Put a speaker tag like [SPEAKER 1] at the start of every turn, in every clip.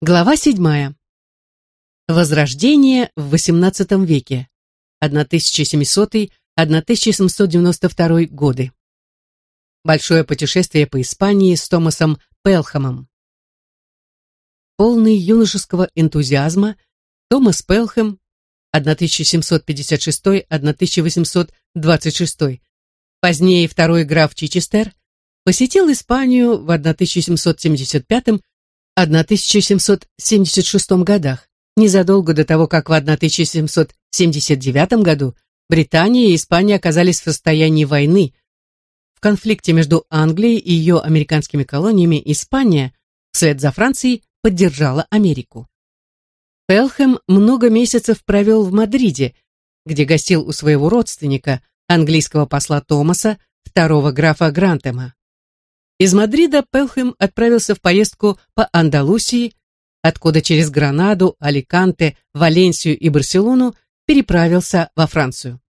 [SPEAKER 1] Глава седьмая. Возрождение в XVIII веке. 1700-1792 годы. Большое путешествие по Испании с Томасом Пелхамом. Полный юношеского энтузиазма, Томас Пелхэм 1756-1826, позднее второй граф Чичестер, посетил Испанию в 1775 1776 годах, незадолго до того, как в 1779 году Британия и Испания оказались в состоянии войны. В конфликте между Англией и ее американскими колониями Испания, вслед за Францией, поддержала Америку. Пелхэм много месяцев провел в Мадриде, где гостил у своего родственника, английского посла Томаса, второго графа Грантема. Из Мадрида Пелхэм отправился в поездку по Андалусии, откуда через Гранаду, Аликанте, Валенсию и Барселону переправился во Францию.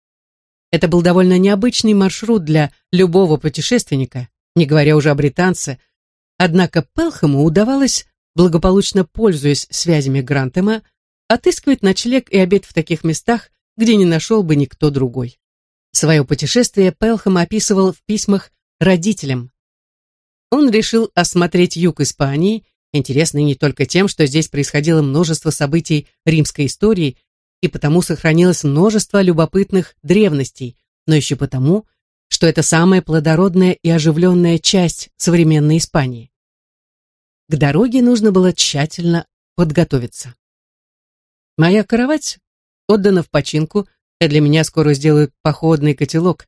[SPEAKER 1] Это был довольно необычный маршрут для любого путешественника, не говоря уже о британце, однако Пелхэму удавалось, благополучно пользуясь связями Грантема, отыскивать ночлег и обед в таких местах, где не нашел бы никто другой. Свое путешествие Пелхэм описывал в письмах родителям, он решил осмотреть юг Испании, интересный не только тем, что здесь происходило множество событий римской истории, и потому сохранилось множество любопытных древностей, но еще потому, что это самая плодородная и оживленная часть современной Испании. К дороге нужно было тщательно подготовиться. Моя кровать отдана в починку, и для меня скоро сделают походный котелок,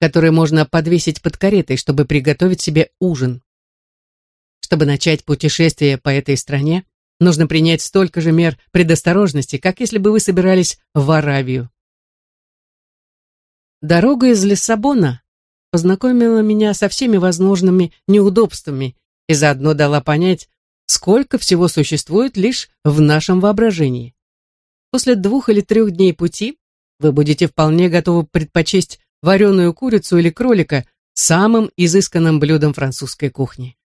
[SPEAKER 1] который можно подвесить под каретой, чтобы приготовить себе ужин. Чтобы начать путешествие по этой стране, нужно принять столько же мер предосторожности, как если бы вы собирались в Аравию. Дорога из Лиссабона познакомила меня со всеми возможными неудобствами и заодно дала понять, сколько всего существует лишь в нашем воображении. После двух или трех дней пути вы будете вполне готовы предпочесть вареную курицу или кролика самым изысканным блюдом французской кухни.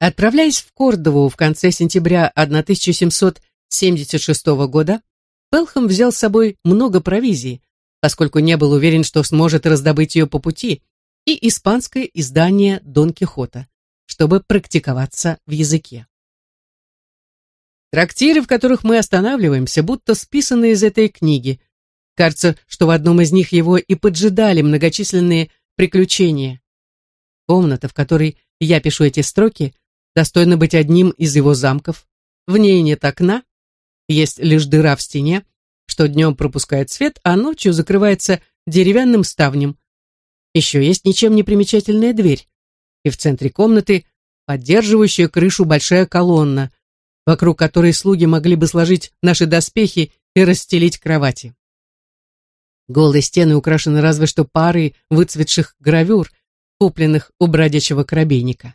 [SPEAKER 1] Отправляясь в Кордову в конце сентября 1776 года, Пелхам взял с собой много провизии, поскольку не был уверен, что сможет раздобыть ее по пути, и испанское издание Дон Кихота, чтобы практиковаться в языке. Трактиры, в которых мы останавливаемся, будто списаны из этой книги. Кажется, что в одном из них его и поджидали многочисленные приключения. Комната, в которой я пишу эти строки, достойна быть одним из его замков. В ней нет окна, есть лишь дыра в стене, что днем пропускает свет, а ночью закрывается деревянным ставнем. Еще есть ничем не примечательная дверь, и в центре комнаты поддерживающая крышу большая колонна, вокруг которой слуги могли бы сложить наши доспехи и расстелить кровати. Голые стены украшены разве что парой выцветших гравюр, купленных у бродячего коробейника.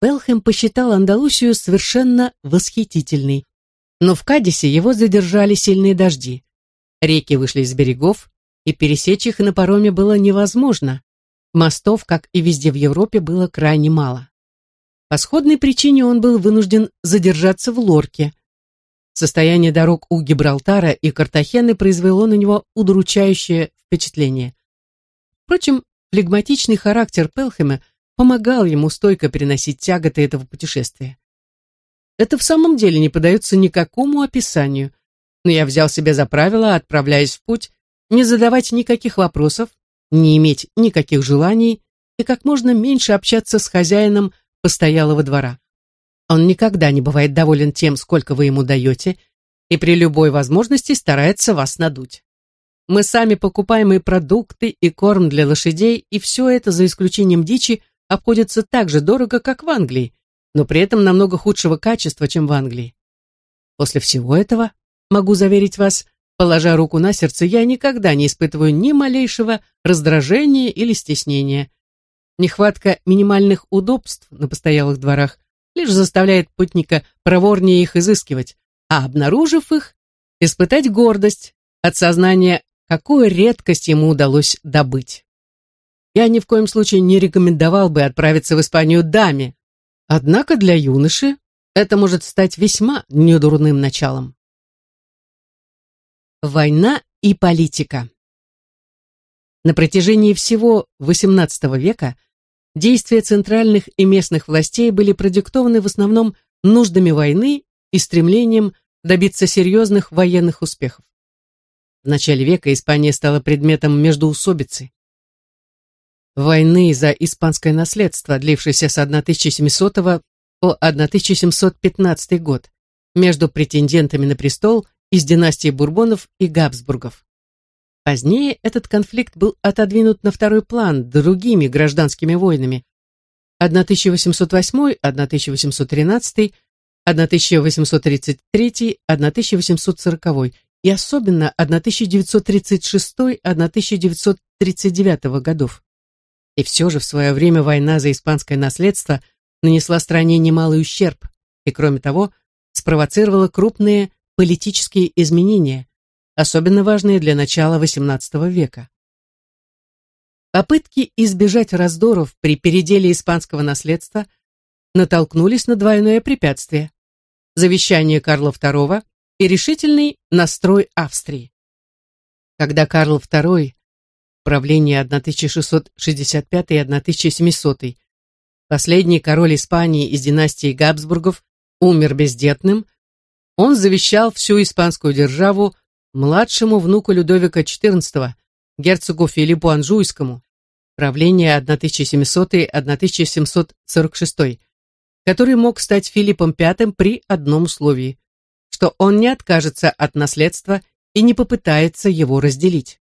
[SPEAKER 1] Белхэм посчитал Андалусию совершенно восхитительной. Но в Кадисе его задержали сильные дожди. Реки вышли из берегов, и пересечь их на пароме было невозможно. Мостов, как и везде в Европе, было крайне мало. По сходной причине он был вынужден задержаться в Лорке. Состояние дорог у Гибралтара и Картахены произвело на него удручающее впечатление. Впрочем, флегматичный характер Пелхема – помогал ему стойко переносить тяготы этого путешествия. Это в самом деле не подается никакому описанию, но я взял себе за правило, отправляясь в путь, не задавать никаких вопросов, не иметь никаких желаний и как можно меньше общаться с хозяином постоялого двора. Он никогда не бывает доволен тем, сколько вы ему даете, и при любой возможности старается вас надуть. Мы сами покупаем и продукты, и корм для лошадей, и все это, за исключением дичи, обходится так же дорого, как в Англии, но при этом намного худшего качества, чем в Англии. После всего этого, могу заверить вас, положа руку на сердце, я никогда не испытываю ни малейшего раздражения или стеснения. Нехватка минимальных удобств на постоялых дворах лишь заставляет путника проворнее их изыскивать, а обнаружив их, испытать гордость от сознания, какую редкость ему удалось добыть. Я ни в коем случае не рекомендовал бы отправиться в Испанию даме, Однако для юноши это может стать весьма недурным началом. Война и политика На протяжении всего XVIII века действия центральных и местных властей были продиктованы в основном нуждами войны и стремлением добиться серьезных военных успехов. В начале века Испания стала предметом междоусобицы. Войны за испанское наследство, длившейся с 1700 по 1715 год, между претендентами на престол из династии Бурбонов и Габсбургов. Позднее этот конфликт был отодвинут на второй план другими гражданскими войнами 1808, 1813, 1833, 1840 и особенно 1936-1939 годов. И все же в свое время война за испанское наследство нанесла стране немалый ущерб и, кроме того, спровоцировала крупные политические изменения, особенно важные для начала XVIII века. Попытки избежать раздоров при переделе испанского наследства натолкнулись на двойное препятствие – завещание Карла II и решительный настрой Австрии. Когда Карл II, правление 1665-1700, последний король Испании из династии Габсбургов, умер бездетным, он завещал всю испанскую державу младшему внуку Людовика XIV, герцогу Филиппу Анжуйскому, правление 1700-1746, который мог стать Филиппом V при одном условии, что он не откажется от наследства и не попытается его разделить.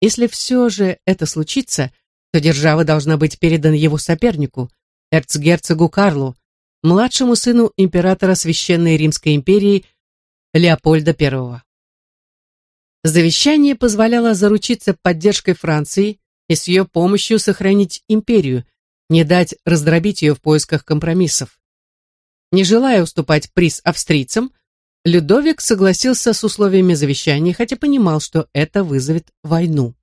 [SPEAKER 1] Если все же это случится, то держава должна быть передана его сопернику, эрцгерцогу Карлу, младшему сыну императора Священной Римской империи Леопольда I. Завещание позволяло заручиться поддержкой Франции и с ее помощью сохранить империю, не дать раздробить ее в поисках компромиссов. Не желая уступать приз австрийцам, Людовик согласился с условиями завещания, хотя понимал, что это вызовет войну.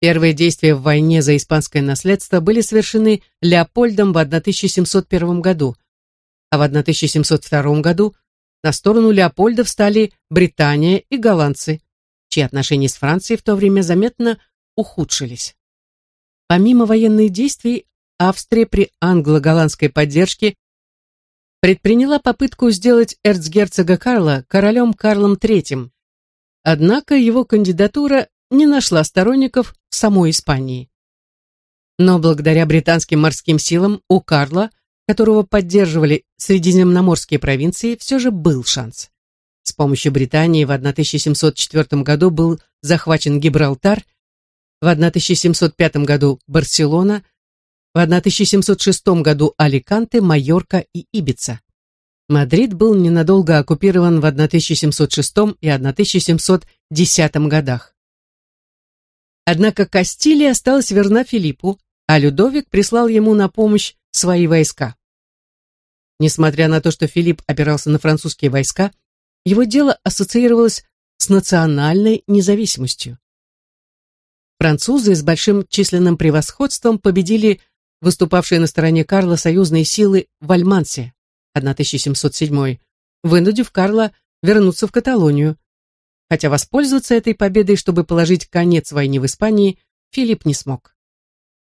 [SPEAKER 1] Первые действия в войне за испанское наследство были совершены Леопольдом в 1701 году, а в 1702 году на сторону Леопольда встали Британия и голландцы, чьи отношения с Францией в то время заметно ухудшились. Помимо военных действий, Австрия при англо-голландской поддержке предприняла попытку сделать эрцгерцога Карла королем Карлом III. Однако его кандидатура не нашла сторонников в самой Испании. Но благодаря британским морским силам у Карла, которого поддерживали средиземноморские провинции, все же был шанс. С помощью Британии в 1704 году был захвачен Гибралтар, в 1705 году Барселона, в 1706 году Аликанте, Майорка и Ибица. Мадрид был ненадолго оккупирован в 1706 и 1710 годах. Однако Кастилия осталась верна Филиппу, а Людовик прислал ему на помощь свои войска. Несмотря на то, что Филипп опирался на французские войска, его дело ассоциировалось с национальной независимостью. Французы с большим численным превосходством победили выступавшие на стороне Карла союзные силы в Альмансе 1707, вынудив Карла вернуться в Каталонию, хотя воспользоваться этой победой, чтобы положить конец войне в Испании, Филипп не смог.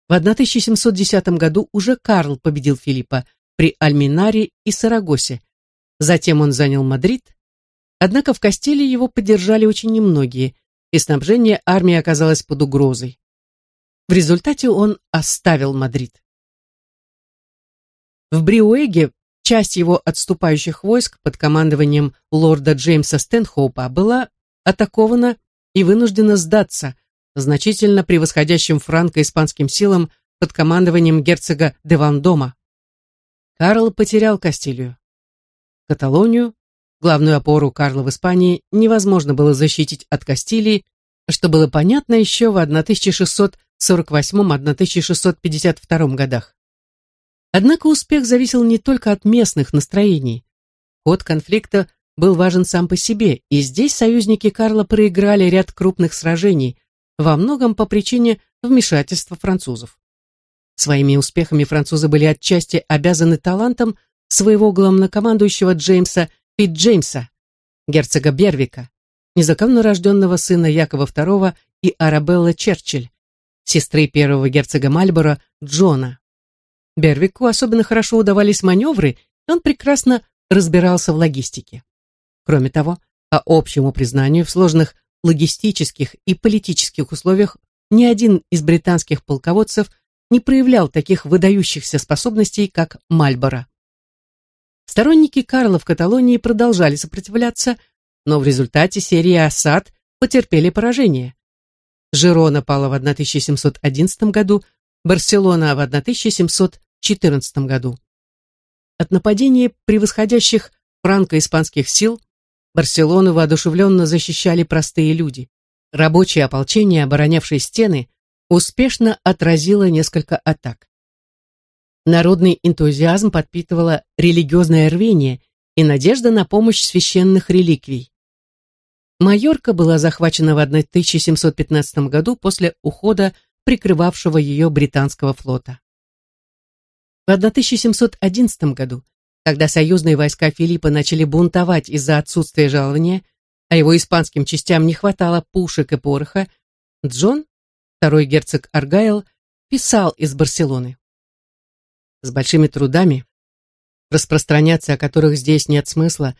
[SPEAKER 1] В 1710 году уже Карл победил Филиппа при Альминаре и Сарагосе. Затем он занял Мадрид, однако в Кастилии его поддержали очень немногие, и снабжение армии оказалось под угрозой. В результате он оставил Мадрид. В Бриуэге часть его отступающих войск под командованием лорда Джеймса Стэнхоупа была атакована и вынуждена сдаться значительно превосходящим франко-испанским силам под командованием герцога де Вандома. Карл потерял Кастилию. Каталонию, главную опору Карла в Испании, невозможно было защитить от Кастилии, что было понятно еще в 1648-1652 годах. Однако успех зависел не только от местных настроений. Ход конфликта был важен сам по себе, и здесь союзники Карла проиграли ряд крупных сражений, во многом по причине вмешательства французов. Своими успехами французы были отчасти обязаны талантам своего главнокомандующего Джеймса Питт Джеймса, герцога Бервика, незаконно рожденного сына Якова II и Арабелла Черчилль, сестры первого герцога Мальборо Джона. Бервику особенно хорошо удавались маневры, и он прекрасно разбирался в логистике. Кроме того, по общему признанию, в сложных логистических и политических условиях ни один из британских полководцев не проявлял таких выдающихся способностей, как Мальборо. Сторонники Карла в Каталонии продолжали сопротивляться, но в результате серии осад потерпели поражение. Жирона пала в 1711 году, Барселона в 1714 году. От нападения превосходящих франко-испанских сил Барселону воодушевленно защищали простые люди. Рабочее ополчение, оборонявшее стены, успешно отразило несколько атак. Народный энтузиазм подпитывало религиозное рвение и надежда на помощь священных реликвий. Майорка была захвачена в 1715 году после ухода прикрывавшего ее британского флота. В 1711 году, когда союзные войска Филиппа начали бунтовать из-за отсутствия жалования, а его испанским частям не хватало пушек и пороха, Джон, второй герцог Аргайл, писал из Барселоны. С большими трудами, распространяться о которых здесь нет смысла,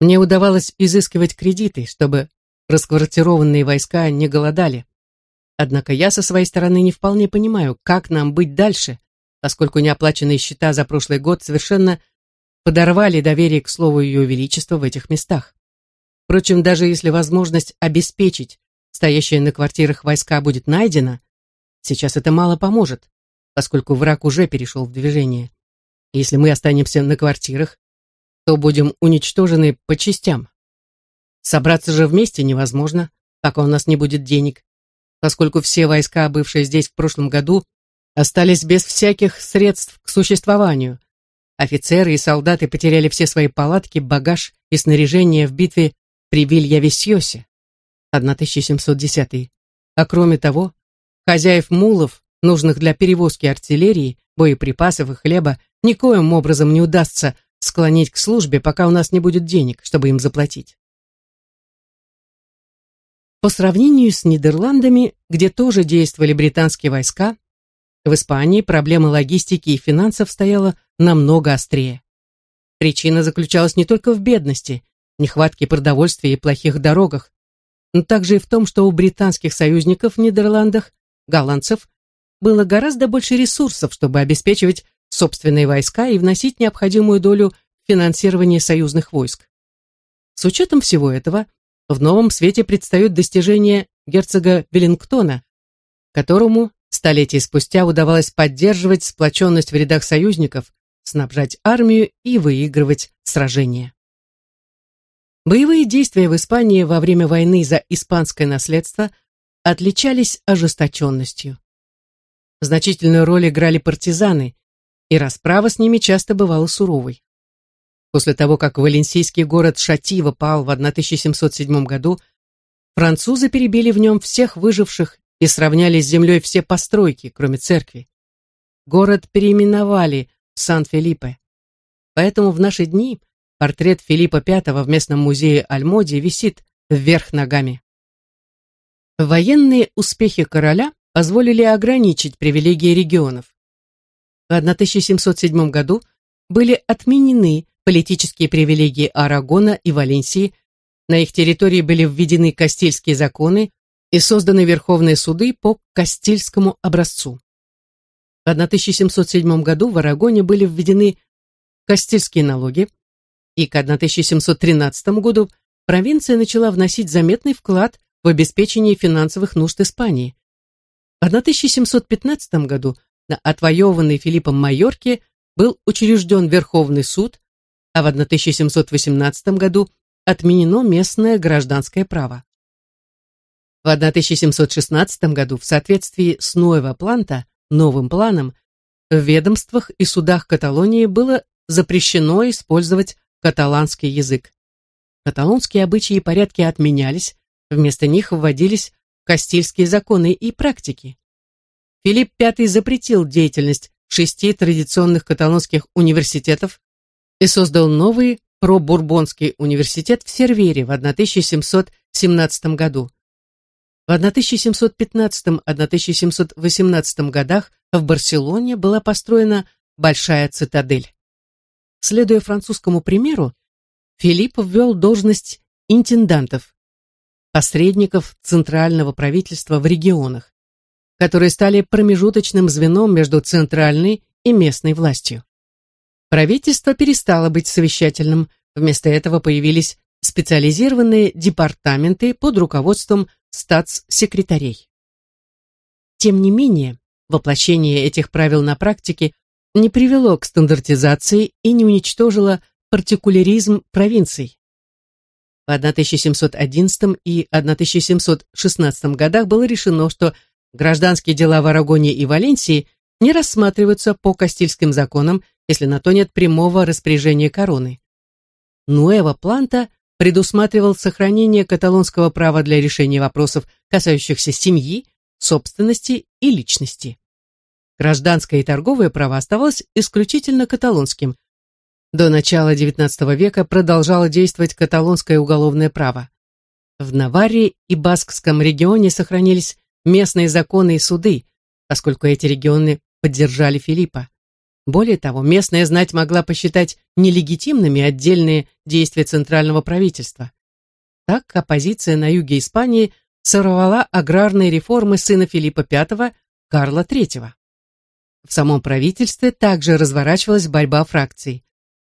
[SPEAKER 1] мне удавалось изыскивать кредиты, чтобы расквартированные войска не голодали. Однако я со своей стороны не вполне понимаю, как нам быть дальше, поскольку неоплаченные счета за прошлый год совершенно подорвали доверие к слову Ее Величества в этих местах. Впрочем, даже если возможность обеспечить стоящие на квартирах войска будет найдена, сейчас это мало поможет, поскольку враг уже перешел в движение. Если мы останемся на квартирах, то будем уничтожены по частям. Собраться же вместе невозможно, пока у нас не будет денег, поскольку все войска, бывшие здесь в прошлом году, остались без всяких средств к существованию. Офицеры и солдаты потеряли все свои палатки, багаж и снаряжение в битве при Вильявисьосе, 1710 А кроме того, хозяев мулов, нужных для перевозки артиллерии, боеприпасов и хлеба, никоим образом не удастся склонить к службе, пока у нас не будет денег, чтобы им заплатить. По сравнению с Нидерландами, где тоже действовали британские войска, в Испании проблема логистики и финансов стояла намного острее. Причина заключалась не только в бедности, нехватке продовольствия и плохих дорогах, но также и в том, что у британских союзников в Нидерландах, голландцев, было гораздо больше ресурсов, чтобы обеспечивать собственные войска и вносить необходимую долю финансирования союзных войск. С учетом всего этого, в новом свете предстают достижения герцога Веллингтона, которому столетия спустя удавалось поддерживать сплоченность в рядах союзников, снабжать армию и выигрывать сражения. Боевые действия в Испании во время войны за испанское наследство отличались ожесточенностью. Значительную роль играли партизаны, и расправа с ними часто бывала суровой. После того, как валенсийский город Шатива пал в 1707 году, французы перебили в нем всех выживших и сравняли с землей все постройки, кроме церкви. Город переименовали в Сан-Филиппе. Поэтому в наши дни Портрет Филиппа V в местном музее Альмоди висит вверх ногами. Военные успехи короля позволили ограничить привилегии регионов. В 1707 году были отменены политические привилегии Арагона и Валенсии, на их территории были введены Кастильские законы и созданы верховные суды по Кастильскому образцу. В 1707 году в Арагоне были введены Кастильские налоги, и к 1713 году провинция начала вносить заметный вклад в обеспечение финансовых нужд Испании. В 1715 году на отвоеванной Филиппом Майорке был учрежден Верховный суд, а в 1718 году отменено местное гражданское право. В 1716 году в соответствии с Нуэва Планта, новым планом, в ведомствах и судах Каталонии было запрещено использовать каталанский язык. Каталонские обычаи и порядки отменялись, вместо них вводились кастильские законы и практики. Филипп V запретил деятельность шести традиционных каталонских университетов и создал новый пробурбонский университет в Сервере в 1717 году. В 1715-1718 годах в Барселоне была построена Большая цитадель. Следуя французскому примеру, Филипп ввел должность интендантов, посредников центрального правительства в регионах, которые стали промежуточным звеном между центральной и местной властью. Правительство перестало быть совещательным, вместо этого появились специализированные департаменты под руководством статс-секретарей. Тем не менее, воплощение этих правил на практике не привело к стандартизации и не уничтожило партикуляризм провинций. В 1711 и 1716 годах было решено, что гражданские дела в Арагоне и Валенсии не рассматриваются по Кастильским законам, если на то нет прямого распоряжения короны. Нуэва Планта предусматривал сохранение каталонского права для решения вопросов, касающихся семьи, собственности и личности. Гражданское и торговое право оставалось исключительно каталонским. До начала XIX века продолжало действовать каталонское уголовное право. В Наварре и Баскском регионе сохранились местные законы и суды, поскольку эти регионы поддержали Филиппа. Более того, местная знать могла посчитать нелегитимными отдельные действия центрального правительства. Так оппозиция на юге Испании сорвала аграрные реформы сына Филиппа V, Карла III. В самом правительстве также разворачивалась борьба фракций.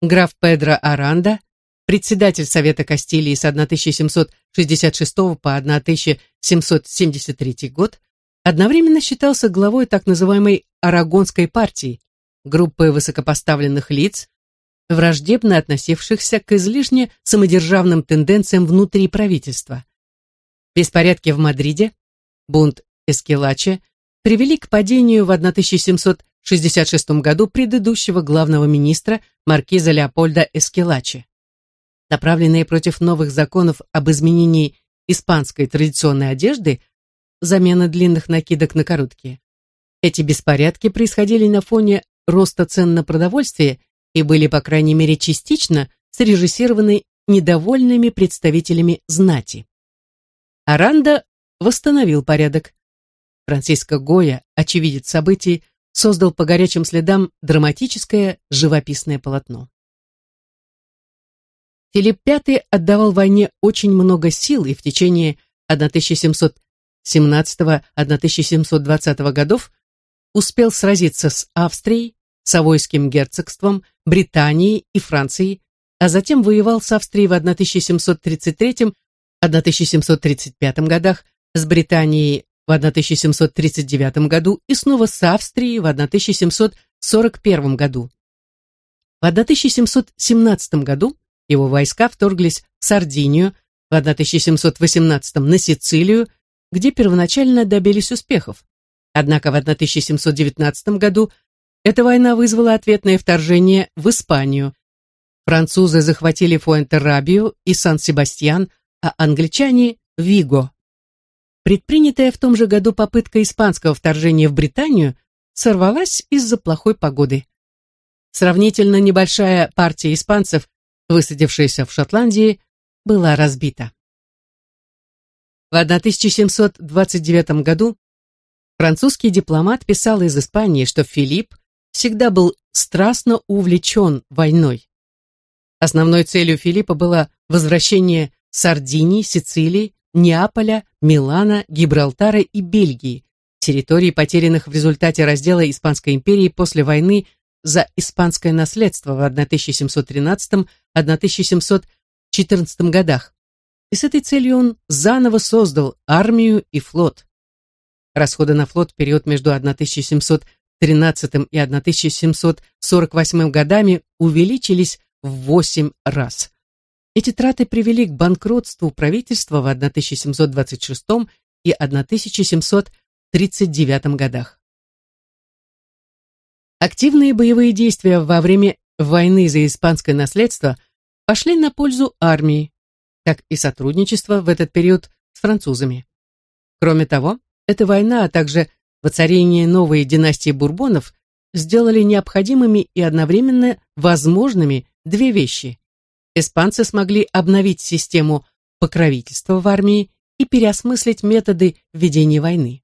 [SPEAKER 1] Граф Педро Аранда, председатель Совета Кастилии с 1766 по 1773 год, одновременно считался главой так называемой Арагонской партии, группы высокопоставленных лиц, враждебно относившихся к излишне самодержавным тенденциям внутри правительства. Беспорядки в Мадриде, бунт Эскелаче, привели к падению в 1766 году предыдущего главного министра маркиза Леопольда Эскелаче. Направленные против новых законов об изменении испанской традиционной одежды, замена длинных накидок на короткие. Эти беспорядки происходили на фоне роста цен на продовольствие и были, по крайней мере, частично срежиссированы недовольными представителями знати. Аранда восстановил порядок. Франциско Гоя, очевидец событий, создал по горячим следам драматическое живописное полотно. Филипп V отдавал войне очень много сил и в течение 1717-1720 годов успел сразиться с Австрией, Савойским герцогством, Британией и Францией, а затем воевал с Австрией в 1733-1735 годах, с Британией в 1739 году и снова с Австрией в 1741 году. В 1717 году его войска вторглись в Сардинию, в 1718 на Сицилию, где первоначально добились успехов. Однако в 1719 году эта война вызвала ответное вторжение в Испанию. Французы захватили Фуэнтеррабию и Сан-Себастьян, а англичане – Виго. Предпринятая в том же году попытка испанского вторжения в Британию сорвалась из-за плохой погоды. Сравнительно небольшая партия испанцев, высадившаяся в Шотландии, была разбита. В 1729 году французский дипломат писал из Испании, что Филипп всегда был страстно увлечен войной. Основной целью Филиппа было возвращение Сардинии, Сицилии, Неаполя, Милана, Гибралтара и Бельгии, территорий, потерянных в результате раздела Испанской империи после войны за испанское наследство в 1713-1714 годах. И с этой целью он заново создал армию и флот. Расходы на флот в период между 1700 13 и 1748 годами увеличились в 8 раз. Эти траты привели к банкротству правительства в 1726 и 1739 годах. Активные боевые действия во время войны за испанское наследство пошли на пользу армии, как и сотрудничество в этот период с французами. Кроме того, эта война, а также воцарение новой династии Бурбонов сделали необходимыми и одновременно возможными две вещи. Испанцы смогли обновить систему покровительства в армии и переосмыслить методы ведения войны.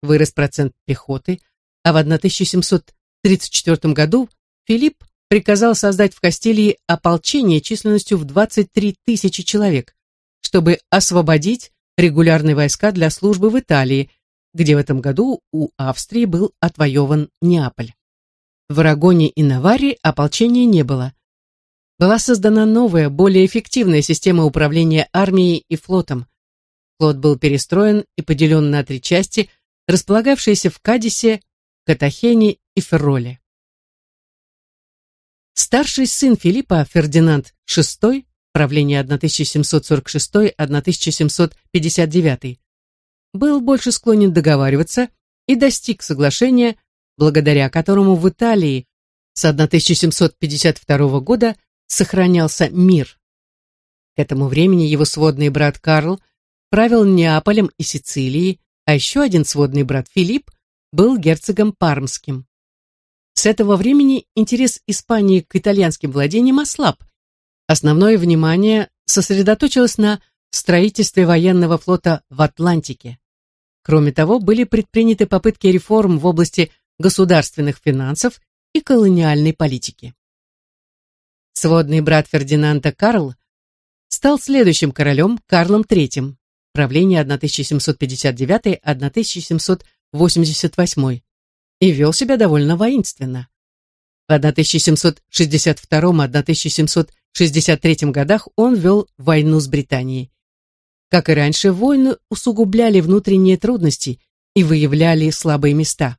[SPEAKER 1] Вырос процент пехоты, а в 1734 году Филипп приказал создать в Кастилии ополчение численностью в 23 тысячи человек, чтобы освободить регулярные войска для службы в Италии, где в этом году у Австрии был отвоеван Неаполь. В Арагоне и Наварре ополчения не было. Была создана новая, более эффективная система управления армией и флотом. Флот был перестроен и поделен на три части, располагавшиеся в Кадисе, Катахене и Ферроле. Старший сын Филиппа, Фердинанд VI, правление 1746-1759, был больше склонен договариваться и достиг соглашения, благодаря которому в Италии с 1752 года сохранялся мир. К этому времени его сводный брат Карл правил Неаполем и Сицилией, а еще один сводный брат Филипп был герцогом Пармским. С этого времени интерес Испании к итальянским владениям ослаб. Основное внимание сосредоточилось на строительстве военного флота в Атлантике. Кроме того, были предприняты попытки реформ в области государственных финансов и колониальной политики. Сводный брат Фердинанда Карл стал следующим королем Карлом III, правление 1759-1788, и вел себя довольно воинственно. В 1762-1763 годах он вел войну с Британией. Как и раньше, войны усугубляли внутренние трудности и выявляли слабые места.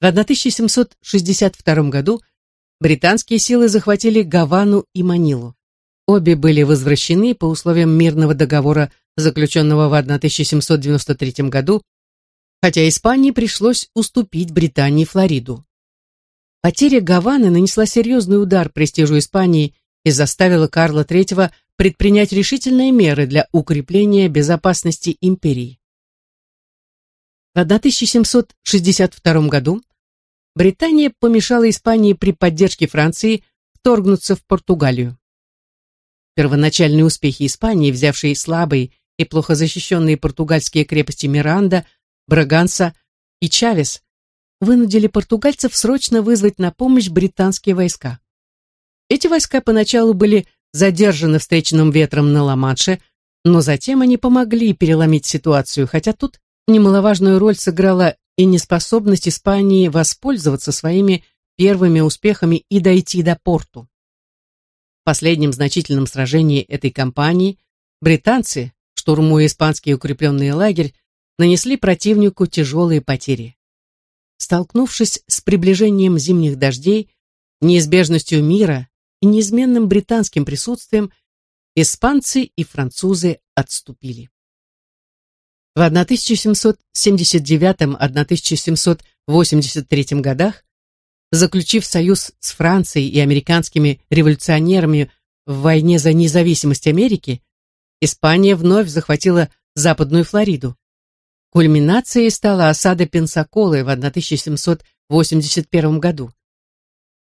[SPEAKER 1] В 1762 году британские силы захватили Гавану и Манилу. Обе были возвращены по условиям мирного договора, заключенного в 1793 году хотя Испании пришлось уступить Британии Флориду. Потеря Гаваны нанесла серьезный удар престижу Испании и заставила Карла III предпринять решительные меры для укрепления безопасности империи. В 1762 году Британия помешала Испании при поддержке Франции вторгнуться в Португалию. Первоначальные успехи Испании, взявшие слабые и плохо защищенные португальские крепости Миранда – Браганса и Чавес вынудили португальцев срочно вызвать на помощь британские войска. Эти войска поначалу были задержаны встречным ветром на Ла-Манше, но затем они помогли переломить ситуацию, хотя тут немаловажную роль сыграла и неспособность Испании воспользоваться своими первыми успехами и дойти до порту. В последнем значительном сражении этой кампании британцы, штурмуя испанский укрепленный лагерь, нанесли противнику тяжелые потери. Столкнувшись с приближением зимних дождей, неизбежностью мира и неизменным британским присутствием, испанцы и французы отступили. В 1779-1783 годах, заключив союз с Францией и американскими революционерами в войне за независимость Америки, Испания вновь захватила Западную Флориду. Кульминацией стала осада Пенсаколы в 1781 году.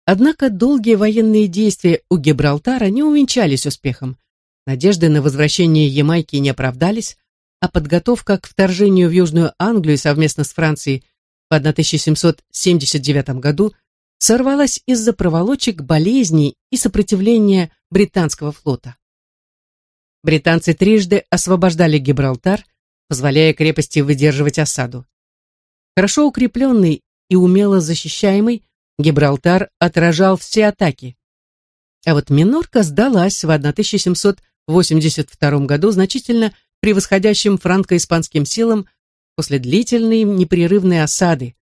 [SPEAKER 1] Однако долгие военные действия у Гибралтара не увенчались успехом. Надежды на возвращение Ямайки не оправдались, а подготовка к вторжению в Южную Англию совместно с Францией в 1779 году сорвалась из-за проволочек, болезней и сопротивления британского флота. Британцы трижды освобождали Гибралтар – позволяя крепости выдерживать осаду. Хорошо укрепленный и умело защищаемый, Гибралтар отражал все атаки. А вот Минорка сдалась в 1782 году значительно превосходящим франко-испанским силам после длительной непрерывной осады.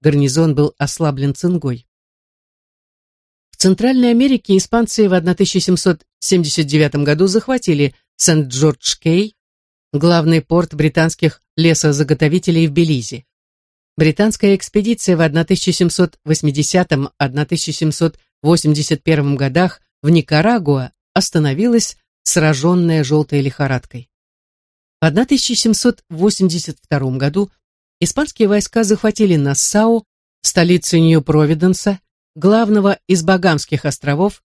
[SPEAKER 1] Гарнизон был ослаблен цингой. В Центральной Америке испанцы в 1779 году захватили Сент-Джордж-Кей, главный порт британских лесозаготовителей в Белизе. Британская экспедиция в 1780-1781 годах в Никарагуа остановилась, сраженная желтой лихорадкой. В 1782 году испанские войска захватили Нассау, столицу Нью-Провиденса, главного из Багамских островов,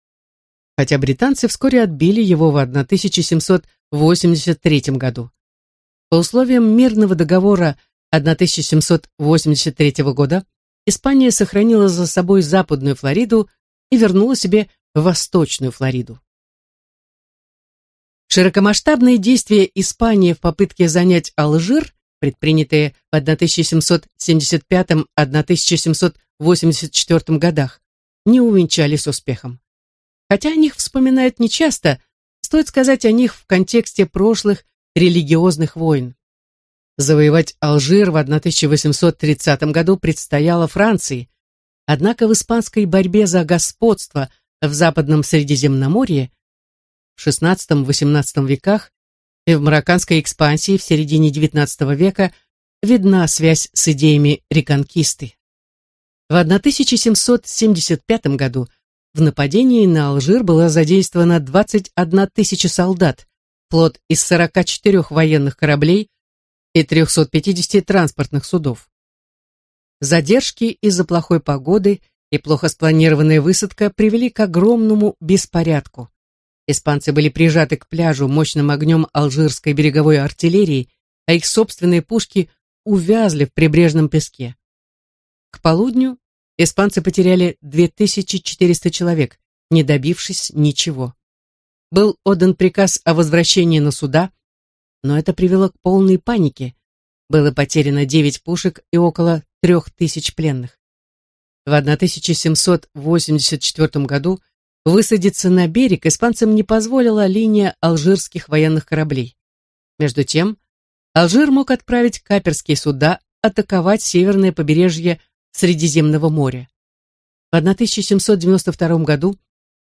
[SPEAKER 1] хотя британцы вскоре отбили его в 1783 году. По условиям мирного договора 1783 года Испания сохранила за собой Западную Флориду и вернула себе Восточную Флориду. Широкомасштабные действия Испании в попытке занять Алжир, предпринятые в 1775-1784 годах, не увенчались успехом. Хотя о них вспоминают нечасто, стоит сказать о них в контексте прошлых религиозных войн. Завоевать Алжир в 1830 году предстояло Франции, однако в испанской борьбе за господство в Западном Средиземноморье в XVI-XVIII веках и в марокканской экспансии в середине XIX века видна связь с идеями реконкисты. В 1775 году в нападении на Алжир была задействована 21 тысяча солдат, флот из 44 военных кораблей и 350 транспортных судов. Задержки из-за плохой погоды и плохо спланированная высадка привели к огромному беспорядку. Испанцы были прижаты к пляжу мощным огнем алжирской береговой артиллерии, а их собственные пушки увязли в прибрежном песке. К полудню испанцы потеряли 2400 человек, не добившись ничего. Был отдан приказ о возвращении на суда, но это привело к полной панике. Было потеряно 9 пушек и около 3000 пленных. В 1784 году Высадиться на берег испанцам не позволила линия алжирских военных кораблей. Между тем, Алжир мог отправить каперские суда атаковать северное побережье Средиземного моря. В 1792 году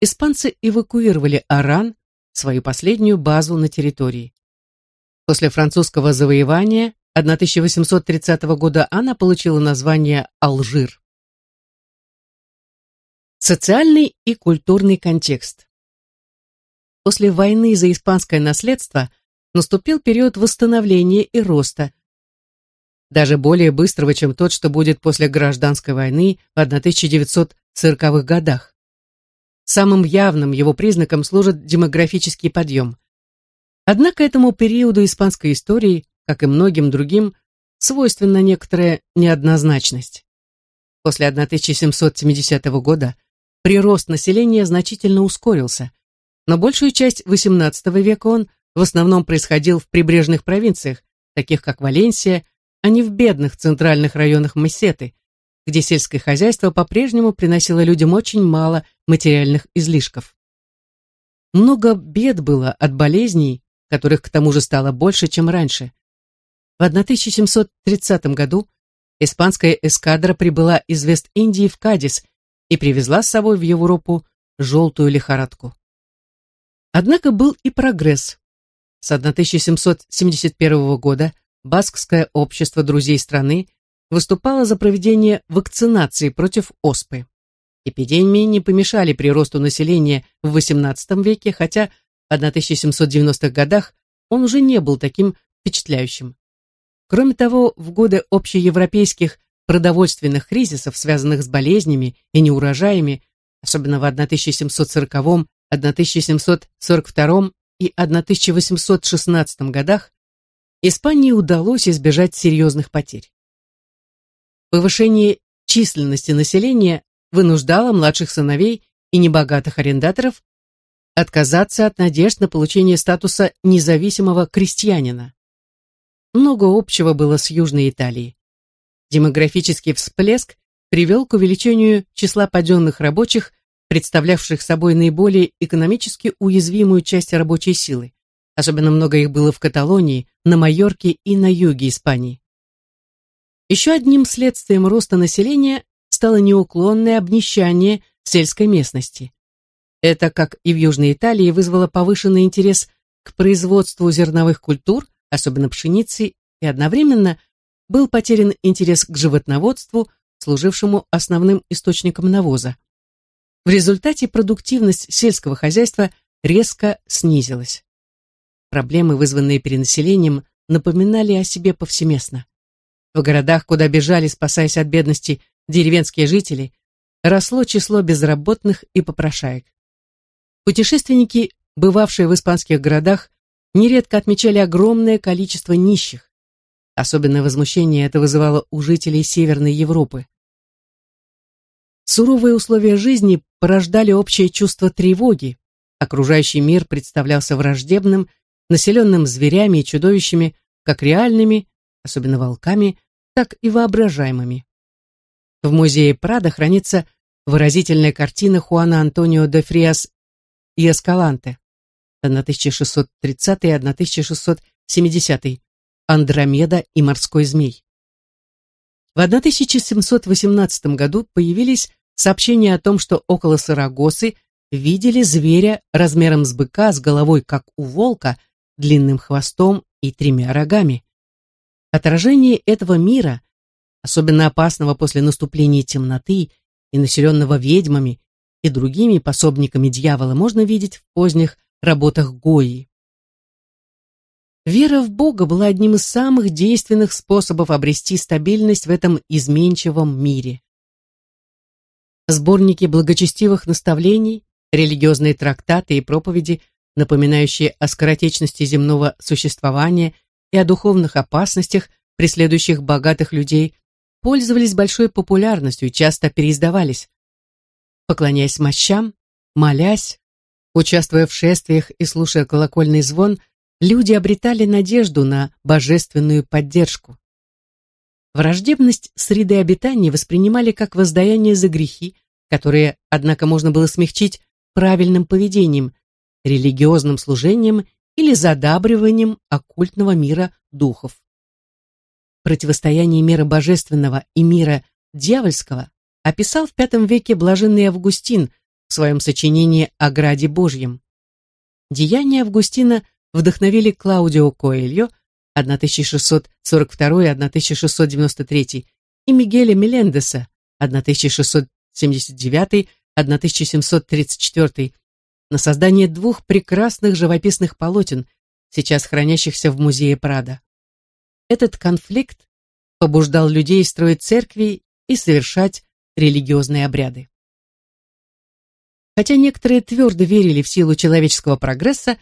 [SPEAKER 1] испанцы эвакуировали Аран, свою последнюю базу на территории. После французского завоевания 1830 года она получила название Алжир. Социальный и культурный контекст. После войны за испанское наследство наступил период восстановления и роста, даже более быстрого, чем тот, что будет после гражданской войны в 1940-х годах. Самым явным его признаком служит демографический подъем. Однако этому периоду испанской истории, как и многим другим, свойственна некоторая неоднозначность. После 1770 года прирост населения значительно ускорился, но большую часть XVIII века он в основном происходил в прибрежных провинциях, таких как Валенсия, а не в бедных центральных районах Месеты, где сельское хозяйство по-прежнему приносило людям очень мало материальных излишков. Много бед было от болезней, которых к тому же стало больше, чем раньше. В 1730 году испанская эскадра прибыла из Вест-Индии в Кадис и привезла с собой в Европу желтую лихорадку. Однако был и прогресс. С 1771 года Баскское общество друзей страны выступало за проведение вакцинации против оспы. Эпидемии не помешали приросту населения в XVIII веке, хотя в 1790-х годах он уже не был таким впечатляющим. Кроме того, в годы общеевропейских продовольственных кризисов, связанных с болезнями и неурожаями, особенно в 1740, 1742 и 1816 годах, Испании удалось избежать серьезных потерь. Повышение численности населения вынуждало младших сыновей и небогатых арендаторов отказаться от надежд на получение статуса независимого крестьянина. Много общего было с Южной Италией. Демографический всплеск привел к увеличению числа паденных рабочих, представлявших собой наиболее экономически уязвимую часть рабочей силы. Особенно много их было в Каталонии, на Майорке и на юге Испании. Еще одним следствием роста населения стало неуклонное обнищание сельской местности. Это, как и в Южной Италии, вызвало повышенный интерес к производству зерновых культур, особенно пшеницы, и одновременно был потерян интерес к животноводству, служившему основным источником навоза. В результате продуктивность сельского хозяйства резко снизилась. Проблемы, вызванные перенаселением, напоминали о себе повсеместно. В городах, куда бежали, спасаясь от бедности, деревенские жители, росло число безработных и попрошаек. Путешественники, бывавшие в испанских городах, нередко отмечали огромное количество нищих. Особенное возмущение это вызывало у жителей Северной Европы. Суровые условия жизни порождали общее чувство тревоги. Окружающий мир представлялся враждебным, населенным зверями и чудовищами, как реальными, особенно волками, так и воображаемыми. В музее Прада хранится выразительная картина Хуана Антонио де Фриас и Эскаланте 1630-1670 Андромеда и морской змей. В 1718 году появились сообщения о том, что около Сарагосы видели зверя размером с быка, с головой, как у волка, длинным хвостом и тремя рогами. Отражение этого мира, особенно опасного после наступления темноты и населенного ведьмами и другими пособниками дьявола, можно видеть в поздних работах Гои. Вера в Бога была одним из самых действенных способов обрести стабильность в этом изменчивом мире. Сборники благочестивых наставлений, религиозные трактаты и проповеди, напоминающие о скоротечности земного существования и о духовных опасностях, преследующих богатых людей, пользовались большой популярностью и часто переиздавались. Поклоняясь мощам, молясь, участвуя в шествиях и слушая колокольный звон, люди обретали надежду на божественную поддержку. Враждебность среды обитания воспринимали как воздаяние за грехи, которые, однако, можно было смягчить правильным поведением, религиозным служением или задабриванием оккультного мира духов. Противостояние мира божественного и мира дьявольского описал в V веке блаженный Августин в своем сочинении о Граде Божьем. Деяния Августина вдохновили Клаудио Коэльо 1642-1693 и Мигеля Мелендеса 1679-1734 на создание двух прекрасных живописных полотен, сейчас хранящихся в музее Прада. Этот конфликт побуждал людей строить церкви и совершать религиозные обряды. Хотя некоторые твердо верили в силу человеческого прогресса,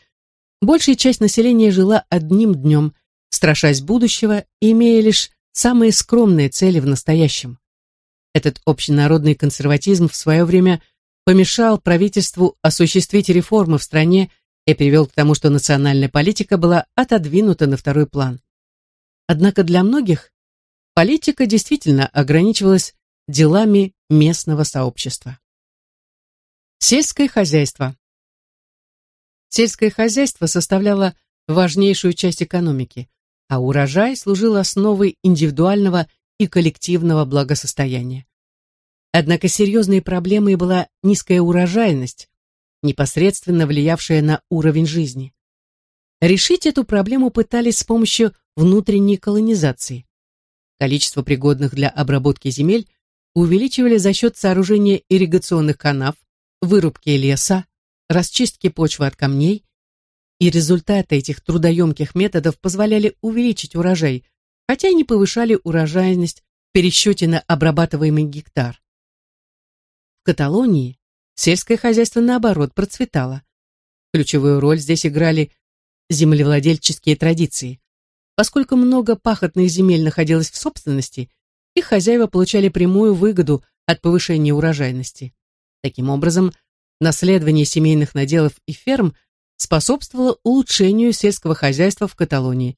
[SPEAKER 1] большая часть населения жила одним днем, страшась будущего и имея лишь самые скромные цели в настоящем. Этот общенародный консерватизм в свое время помешал правительству осуществить реформы в стране и привел к тому, что национальная политика была отодвинута на второй план. Однако для многих политика действительно ограничивалась делами местного сообщества. Сельское хозяйство. Сельское хозяйство составляло важнейшую часть экономики, а урожай служил основой индивидуального и коллективного благосостояния. Однако серьезной проблемой была низкая урожайность, непосредственно влиявшая на уровень жизни. Решить эту проблему пытались с помощью внутренней колонизации. Количество пригодных для обработки земель увеличивали за счет сооружения ирригационных канав, вырубки леса, расчистки почвы от камней, и результаты этих трудоемких методов позволяли увеличить урожай, хотя и не повышали урожайность в пересчете на обрабатываемый гектар. В Каталонии сельское хозяйство, наоборот, процветало. Ключевую роль здесь играли землевладельческие традиции. Поскольку много пахотных земель находилось в собственности, их хозяева получали прямую выгоду от повышения урожайности. Таким образом, наследование семейных наделов и ферм способствовало улучшению сельского хозяйства в Каталонии,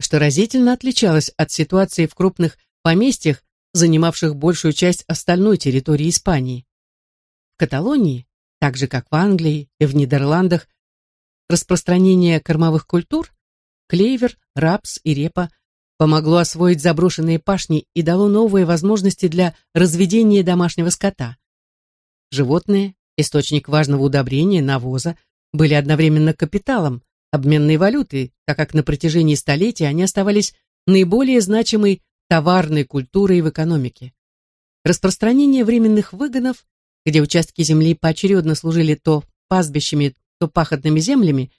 [SPEAKER 1] что разительно отличалось от ситуации в крупных поместьях, занимавших большую часть остальной территории Испании. В Каталонии, так же как в Англии и в Нидерландах, распространение кормовых культур – клевер, рапс и репа – помогло освоить заброшенные пашни и дало новые возможности для разведения домашнего скота. Животные, источник важного удобрения, навоза, были одновременно капиталом, обменной валютой, так как на протяжении столетий они оставались наиболее значимой товарной культурой в экономике. Распространение временных выгонов, где участки земли поочередно служили то пастбищами, то пахотными землями,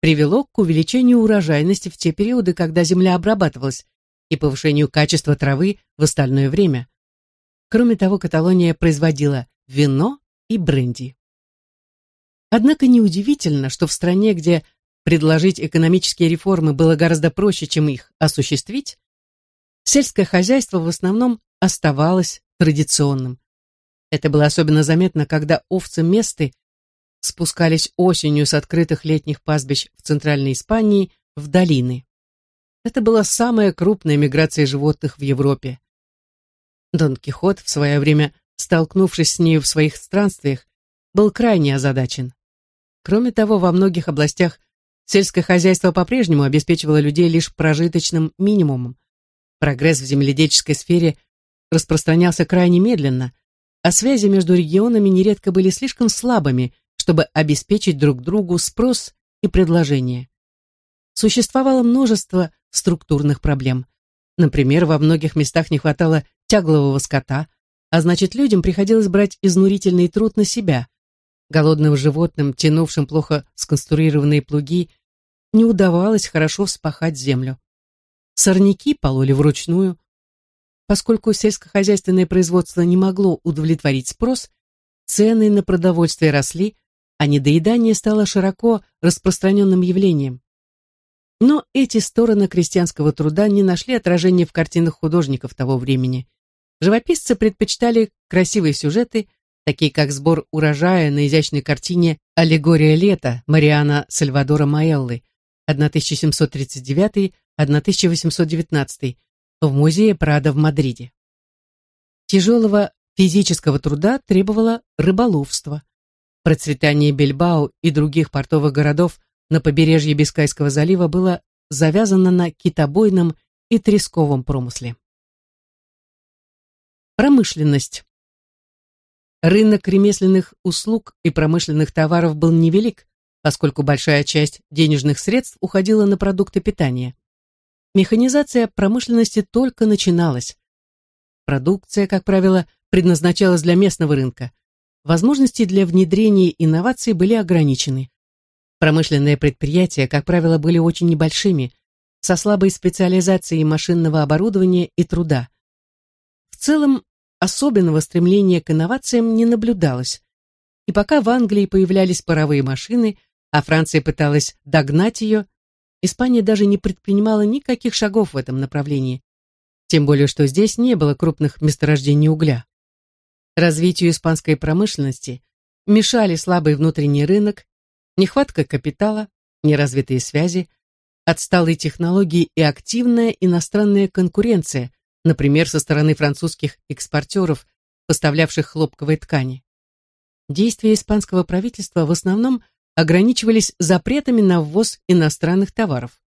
[SPEAKER 1] привело к увеличению урожайности в те периоды, когда земля обрабатывалась, и повышению качества травы в остальное время. Кроме того, Каталония производила вино и бренди. Однако неудивительно, что в стране, где предложить экономические реформы было гораздо проще, чем их осуществить, сельское хозяйство в основном оставалось традиционным. Это было особенно заметно, когда овцы месты спускались осенью с открытых летних пастбищ в центральной Испании в долины. Это была самая крупная миграция животных в Европе. Дон Кихот, в свое время столкнувшись с нею в своих странствиях, был крайне озадачен. Кроме того, во многих областях сельское хозяйство по-прежнему обеспечивало людей лишь прожиточным минимумом. Прогресс в земледельческой сфере распространялся крайне медленно, а связи между регионами нередко были слишком слабыми, чтобы обеспечить друг другу спрос и предложение. Существовало множество структурных проблем. Например, во многих местах не хватало тяглового скота, а значит, людям приходилось брать изнурительный труд на себя. Голодным животным, тянувшим плохо сконструированные плуги, не удавалось хорошо вспахать землю. Сорняки пололи вручную. Поскольку сельскохозяйственное производство не могло удовлетворить спрос, цены на продовольствие росли, а недоедание стало широко распространенным явлением. Но эти стороны крестьянского труда не нашли отражения в картинах художников того времени. Живописцы предпочитали красивые сюжеты, такие как сбор урожая на изящной картине «Аллегория лета» Мариана Сальвадора Маэллы 1739-1819 в музее Прада в Мадриде. Тяжелого физического труда требовало рыболовство. Процветание Бильбао и других портовых городов на побережье Бискайского залива было завязано на китобойном и тресковом промысле. Промышленность. Рынок ремесленных услуг и промышленных товаров был невелик, поскольку большая часть денежных средств уходила на продукты питания. Механизация промышленности только начиналась. Продукция, как правило, предназначалась для местного рынка. Возможности для внедрения инноваций были ограничены. Промышленные предприятия, как правило, были очень небольшими, со слабой специализацией машинного оборудования и труда. В целом, особенного стремления к инновациям не наблюдалось. И пока в Англии появлялись паровые машины, а Франция пыталась догнать ее, Испания даже не предпринимала никаких шагов в этом направлении. Тем более, что здесь не было крупных месторождений угля. Развитию испанской промышленности мешали слабый внутренний рынок, нехватка капитала, неразвитые связи, отсталые технологии и активная иностранная конкуренция, например, со стороны французских экспортеров, поставлявших хлопковые ткани. Действия испанского правительства в основном ограничивались запретами на ввоз иностранных товаров.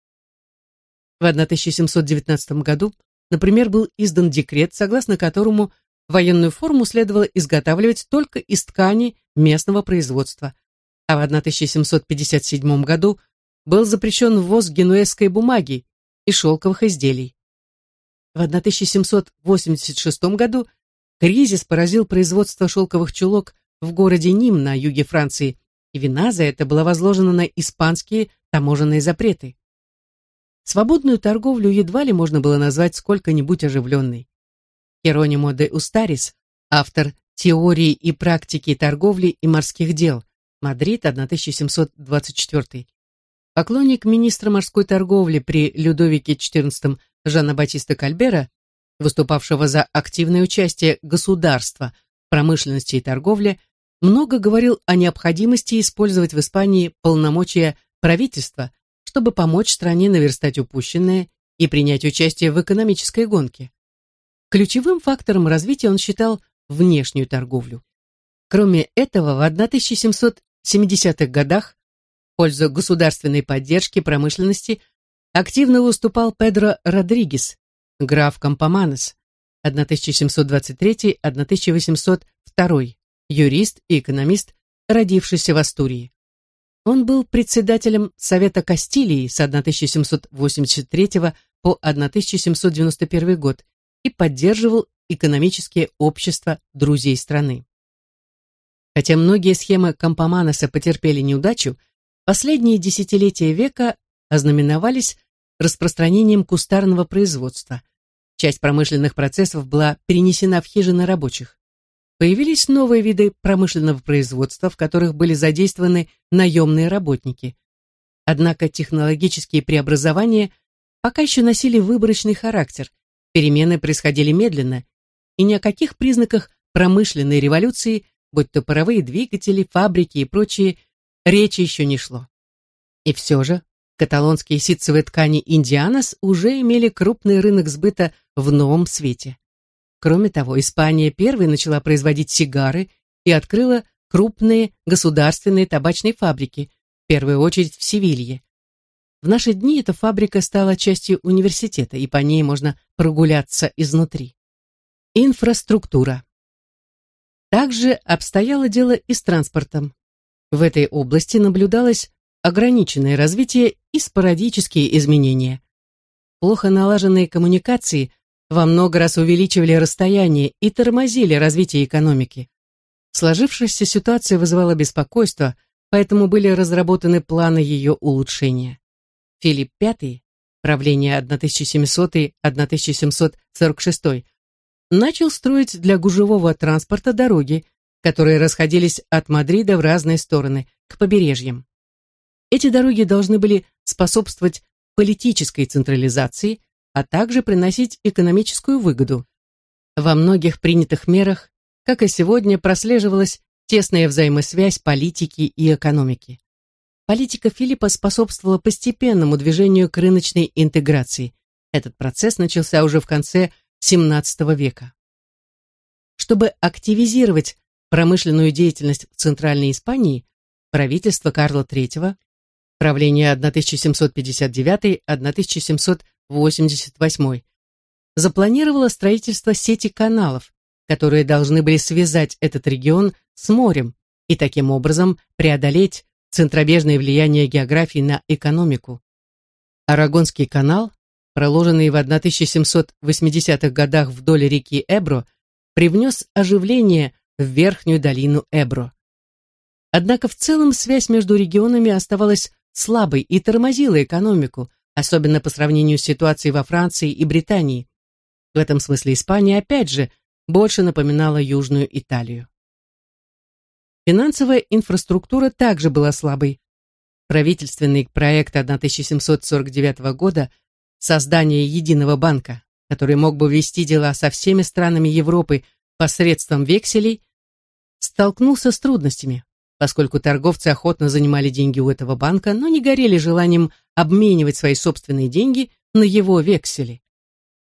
[SPEAKER 1] В 1719 году, например, был издан декрет, согласно которому военную форму следовало изготавливать только из ткани местного производства, а в 1757 году был запрещен ввоз генуэзской бумаги и шелковых изделий. В 1786 году кризис поразил производство шелковых чулок в городе Ним на юге Франции, и вина за это была возложена на испанские таможенные запреты. Свободную торговлю едва ли можно было назвать сколько-нибудь оживленной. Херонимо де Устарис, автор «Теории и практики торговли и морских дел», Мадрид, 1724. Поклонник министра морской торговли при Людовике XIV Жана Батиста Кальбера, выступавшего за активное участие государства в промышленности и торговле, много говорил о необходимости использовать в Испании полномочия правительства, чтобы помочь стране наверстать упущенное и принять участие в экономической гонке. Ключевым фактором развития он считал внешнюю торговлю. Кроме этого, в 1700 70-х годах в пользу государственной поддержки промышленности активно выступал Педро Родригес, граф Кампоманес, 1723-1802, юрист и экономист, родившийся в Астурии. Он был председателем Совета Кастилии с 1783 по 1791 год и поддерживал экономические общества друзей страны. Хотя многие схемы Кампоманоса потерпели неудачу, последние десятилетия века ознаменовались распространением кустарного производства, Часть промышленных процессов была перенесена в хижины рабочих. Появились новые виды промышленного производства, в которых были задействованы наемные работники. Однако технологические преобразования пока еще носили выборочный характер, перемены происходили медленно, и ни о каких признаках промышленной революции, будь то паровые двигатели, фабрики и прочие, речи еще не шло. И все же каталонские ситцевые ткани «Индианос» уже имели крупный рынок сбыта в новом свете. Кроме того, Испания первой начала производить сигары и открыла крупные государственные табачные фабрики, в первую очередь в Севилье. В наши дни эта фабрика стала частью университета, и по ней можно прогуляться изнутри. Инфраструктура. Также обстояло дело и с транспортом. В этой области наблюдалось ограниченное развитие и спорадические изменения. Плохо налаженные коммуникации во много раз увеличивали расстояние и тормозили развитие экономики. Сложившаяся ситуация вызывала беспокойство, поэтому были разработаны планы ее улучшения. Филипп V, правление 1700-1746, начал строить для гужевого транспорта дороги, которые расходились от Мадрида в разные стороны, к побережьям. Эти дороги должны были способствовать политической централизации, а также приносить экономическую выгоду. Во многих принятых мерах, как и сегодня, прослеживалась тесная взаимосвязь политики и экономики. Политика Филиппа способствовала постепенному движению к рыночной интеграции. Этот процесс начался уже в конце XVII века. Чтобы активизировать промышленную деятельность в Центральной Испании, правительство Карла III правление 1759-1788, запланировало строительство сети каналов, которые должны были связать этот регион с морем и таким образом преодолеть центробежное влияние географии на экономику. Арагонский канал, проложенный в 1780-х годах вдоль реки Эбро, привнес оживление в верхнюю долину Эбро. Однако в целом связь между регионами оставалась слабой и тормозила экономику, особенно по сравнению с ситуацией во Франции и Британии. В этом смысле Испания, опять же, больше напоминала Южную Италию. Финансовая инфраструктура также была слабой. Правительственный проект 1749 года создания единого банка, который мог бы вести дела со всеми странами Европы посредством векселей, столкнулся с трудностями поскольку торговцы охотно занимали деньги у этого банка, но не горели желанием обменивать свои собственные деньги на его вексели.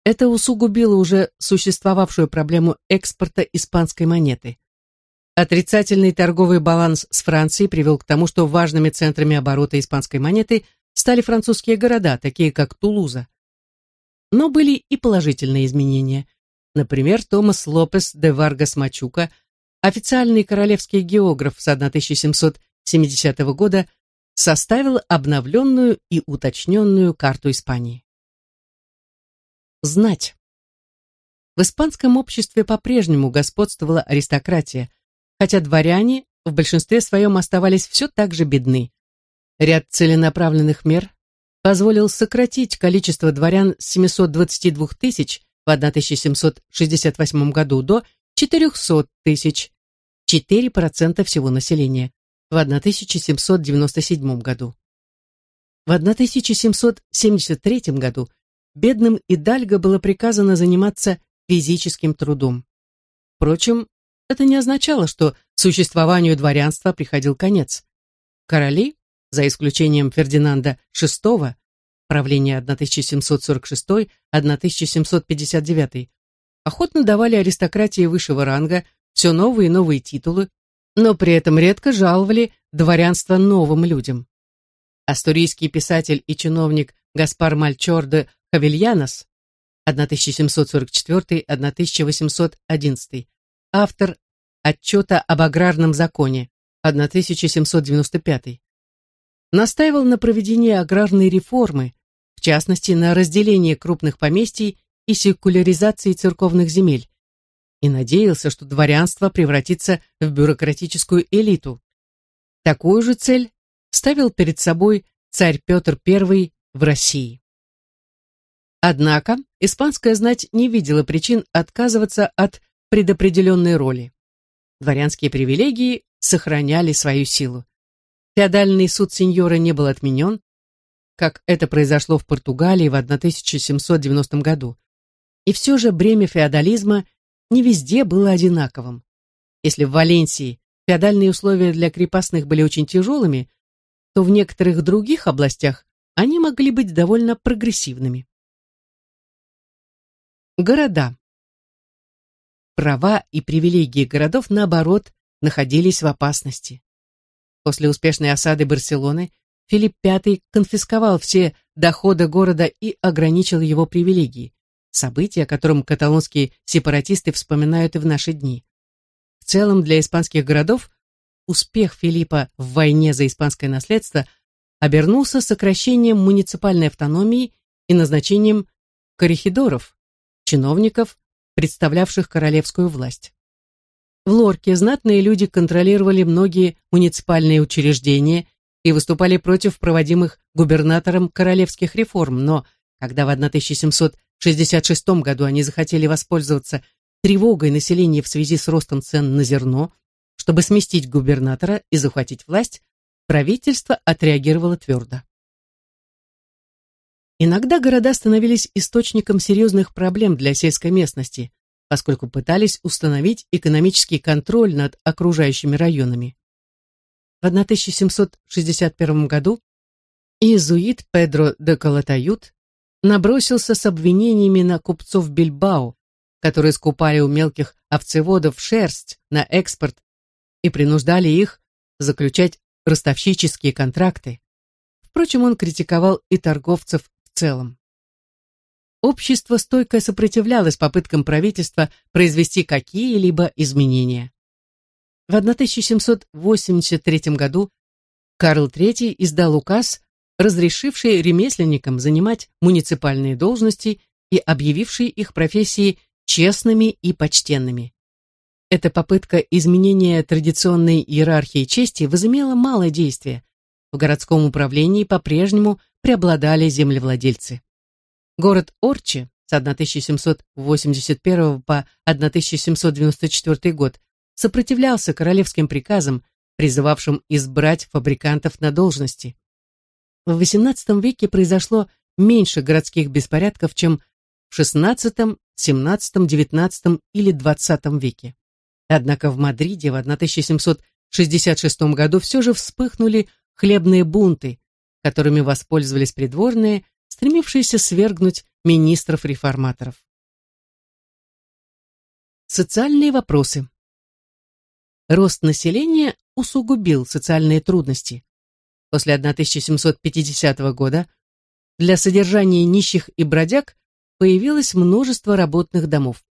[SPEAKER 1] Это усугубило уже существовавшую проблему экспорта испанской монеты. Отрицательный торговый баланс с Францией привел к тому, что важными центрами оборота испанской монеты стали французские города, такие как Тулуза. Но были и положительные изменения. Например, Томас Лопес де Варгас Мачука – официальный королевский географ с 1770 года составил обновленную и уточненную карту Испании. Знать. В испанском обществе по-прежнему господствовала аристократия, хотя дворяне в большинстве своем оставались все так же бедны. Ряд целенаправленных мер позволил сократить количество дворян с 722 тысяч в 1768 году до 400 тысяч 4% всего населения в 1797 году. В 1773 году бедным Идальго было приказано заниматься физическим трудом. Впрочем, это не означало, что существованию дворянства приходил конец. Короли, за исключением Фердинанда VI, правление 1746-1759, охотно давали аристократии высшего ранга все новые и новые титулы, но при этом редко жаловали дворянство новым людям. Астурийский писатель и чиновник Гаспар Мальчор де Хавильянос 1744-1811, автор отчета об аграрном законе 1795, настаивал на проведении аграрной реформы, в частности на разделении крупных поместий и секуляризации церковных земель, и надеялся, что дворянство превратится в бюрократическую элиту. Такую же цель ставил перед собой царь Петр I в России. Однако испанская знать не видела причин отказываться от предопределенной роли. Дворянские привилегии сохраняли свою силу. Феодальный суд сеньора не был отменен, как это произошло в Португалии в 1790 году. И все же бремя феодализма не везде было одинаковым. Если в Валенсии феодальные условия для крепостных были очень тяжелыми, то в некоторых других областях они могли быть довольно прогрессивными. Города. Права и привилегии городов, наоборот, находились в опасности. После успешной осады Барселоны Филипп V конфисковал все доходы города и ограничил его привилегии, событие, о котором каталонские сепаратисты вспоминают и в наши дни. В целом для испанских городов успех Филиппа в войне за испанское наследство обернулся сокращением муниципальной автономии и назначением коррехидоров, чиновников, представлявших королевскую власть. В Лорке знатные люди контролировали многие муниципальные учреждения и выступали против проводимых губернатором королевских реформ, но когда в 1766 году они захотели воспользоваться тревогой населения в связи с ростом цен на зерно, чтобы сместить губернатора и захватить власть, правительство отреагировало твердо. Иногда города становились источником серьезных проблем для сельской местности, поскольку пытались установить экономический контроль над окружающими районами. В 1761 году иезуит Педро де Калатают набросился с обвинениями на купцов Бильбао, которые скупали у мелких овцеводов шерсть на экспорт и принуждали их заключать ростовщические контракты. Впрочем, он критиковал и торговцев целом. Общество стойко сопротивлялось попыткам правительства произвести какие-либо изменения. В 1783 году Карл III издал указ, разрешивший ремесленникам занимать муниципальные должности и объявивший их профессии честными и почтенными. Эта попытка изменения традиционной иерархии чести возымела мало действия. В городском управлении по-прежнему преобладали землевладельцы. Город Орчи с 1781 по 1794 год сопротивлялся королевским приказам, призывавшим избрать фабрикантов на должности. В XVIII веке произошло меньше городских беспорядков, чем в XVI, XVII, XIX или XX веке. Однако в Мадриде в 1766 году все же вспыхнули хлебные бунты, которыми воспользовались придворные, стремившиеся свергнуть министров-реформаторов. Социальные вопросы. Рост населения усугубил социальные трудности. После 1750 года для содержания нищих и бродяг появилось множество работных домов.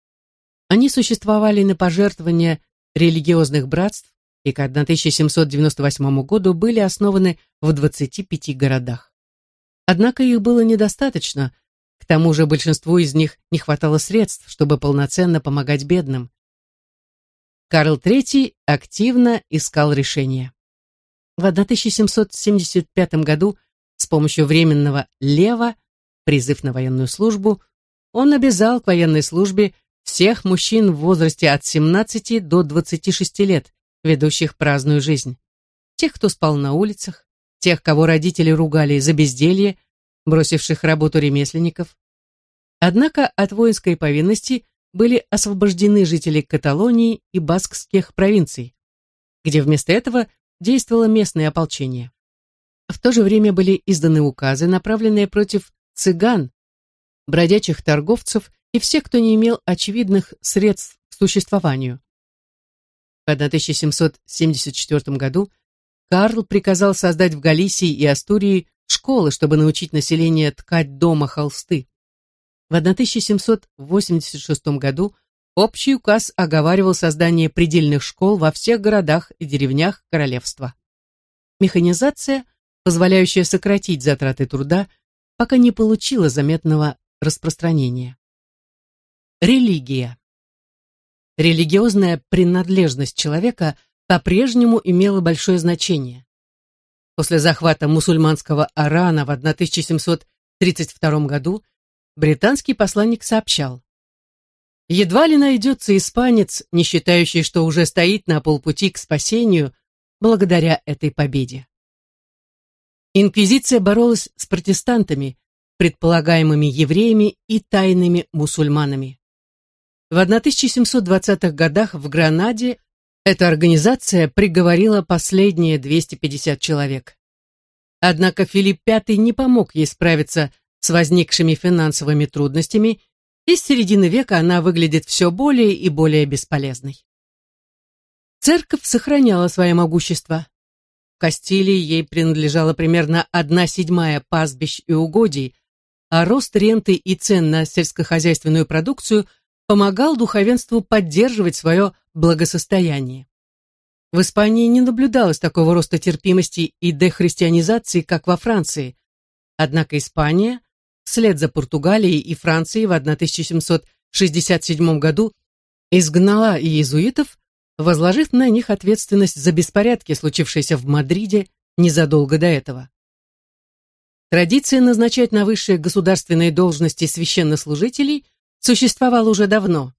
[SPEAKER 1] Они существовали на пожертвования религиозных братств, и к 1798 году были основаны в 25 городах. Однако их было недостаточно, к тому же большинству из них не хватало средств, чтобы полноценно помогать бедным. Карл III активно искал решения. В 1775 году с помощью временного лева, призыв на военную службу, он обязал к военной службе всех мужчин в возрасте от 17 до 26 лет, ведущих праздную жизнь. Тех, кто спал на улицах, тех, кого родители ругали за безделье, бросивших работу ремесленников. Однако от воинской повинности были освобождены жители Каталонии и баскских провинций, где вместо этого действовало местное ополчение. В то же время были изданы указы, направленные против цыган, бродячих торговцев и всех, кто не имел очевидных средств к существованию. В 1774 году Карл приказал создать в Галисии и Астурии школы, чтобы научить население ткать дома холсты. В 1786 году общий указ оговаривал создание предельных школ во всех городах и деревнях королевства. Механизация, позволяющая сократить затраты труда, пока не получила заметного распространения. Религия. Религиозная принадлежность человека по-прежнему имела большое значение. После захвата мусульманского Арана в 1732 году британский посланник сообщал. Едва ли найдется испанец, не считающий, что уже стоит на полпути к спасению благодаря этой победе. Инквизиция боролась с протестантами, предполагаемыми евреями и тайными мусульманами. В 1720-х годах в Гранаде эта организация приговорила последние 250 человек. Однако Филипп V не помог ей справиться с возникшими финансовыми трудностями, и с середины века она выглядит все более и более бесполезной. Церковь сохраняла свое могущество. В Кастилии ей принадлежала примерно одна седьмая пастбищ и угодий, а рост ренты и цен на сельскохозяйственную продукцию помогал духовенству поддерживать свое благосостояние. В Испании не наблюдалось такого роста терпимости и дехристианизации, как во Франции. Однако Испания, вслед за Португалией и Францией в 1767 году, изгнала иезуитов, возложив на них ответственность за беспорядки, случившиеся в Мадриде незадолго до этого. Традиция назначать на высшие государственные должности священнослужителей существовала уже давно.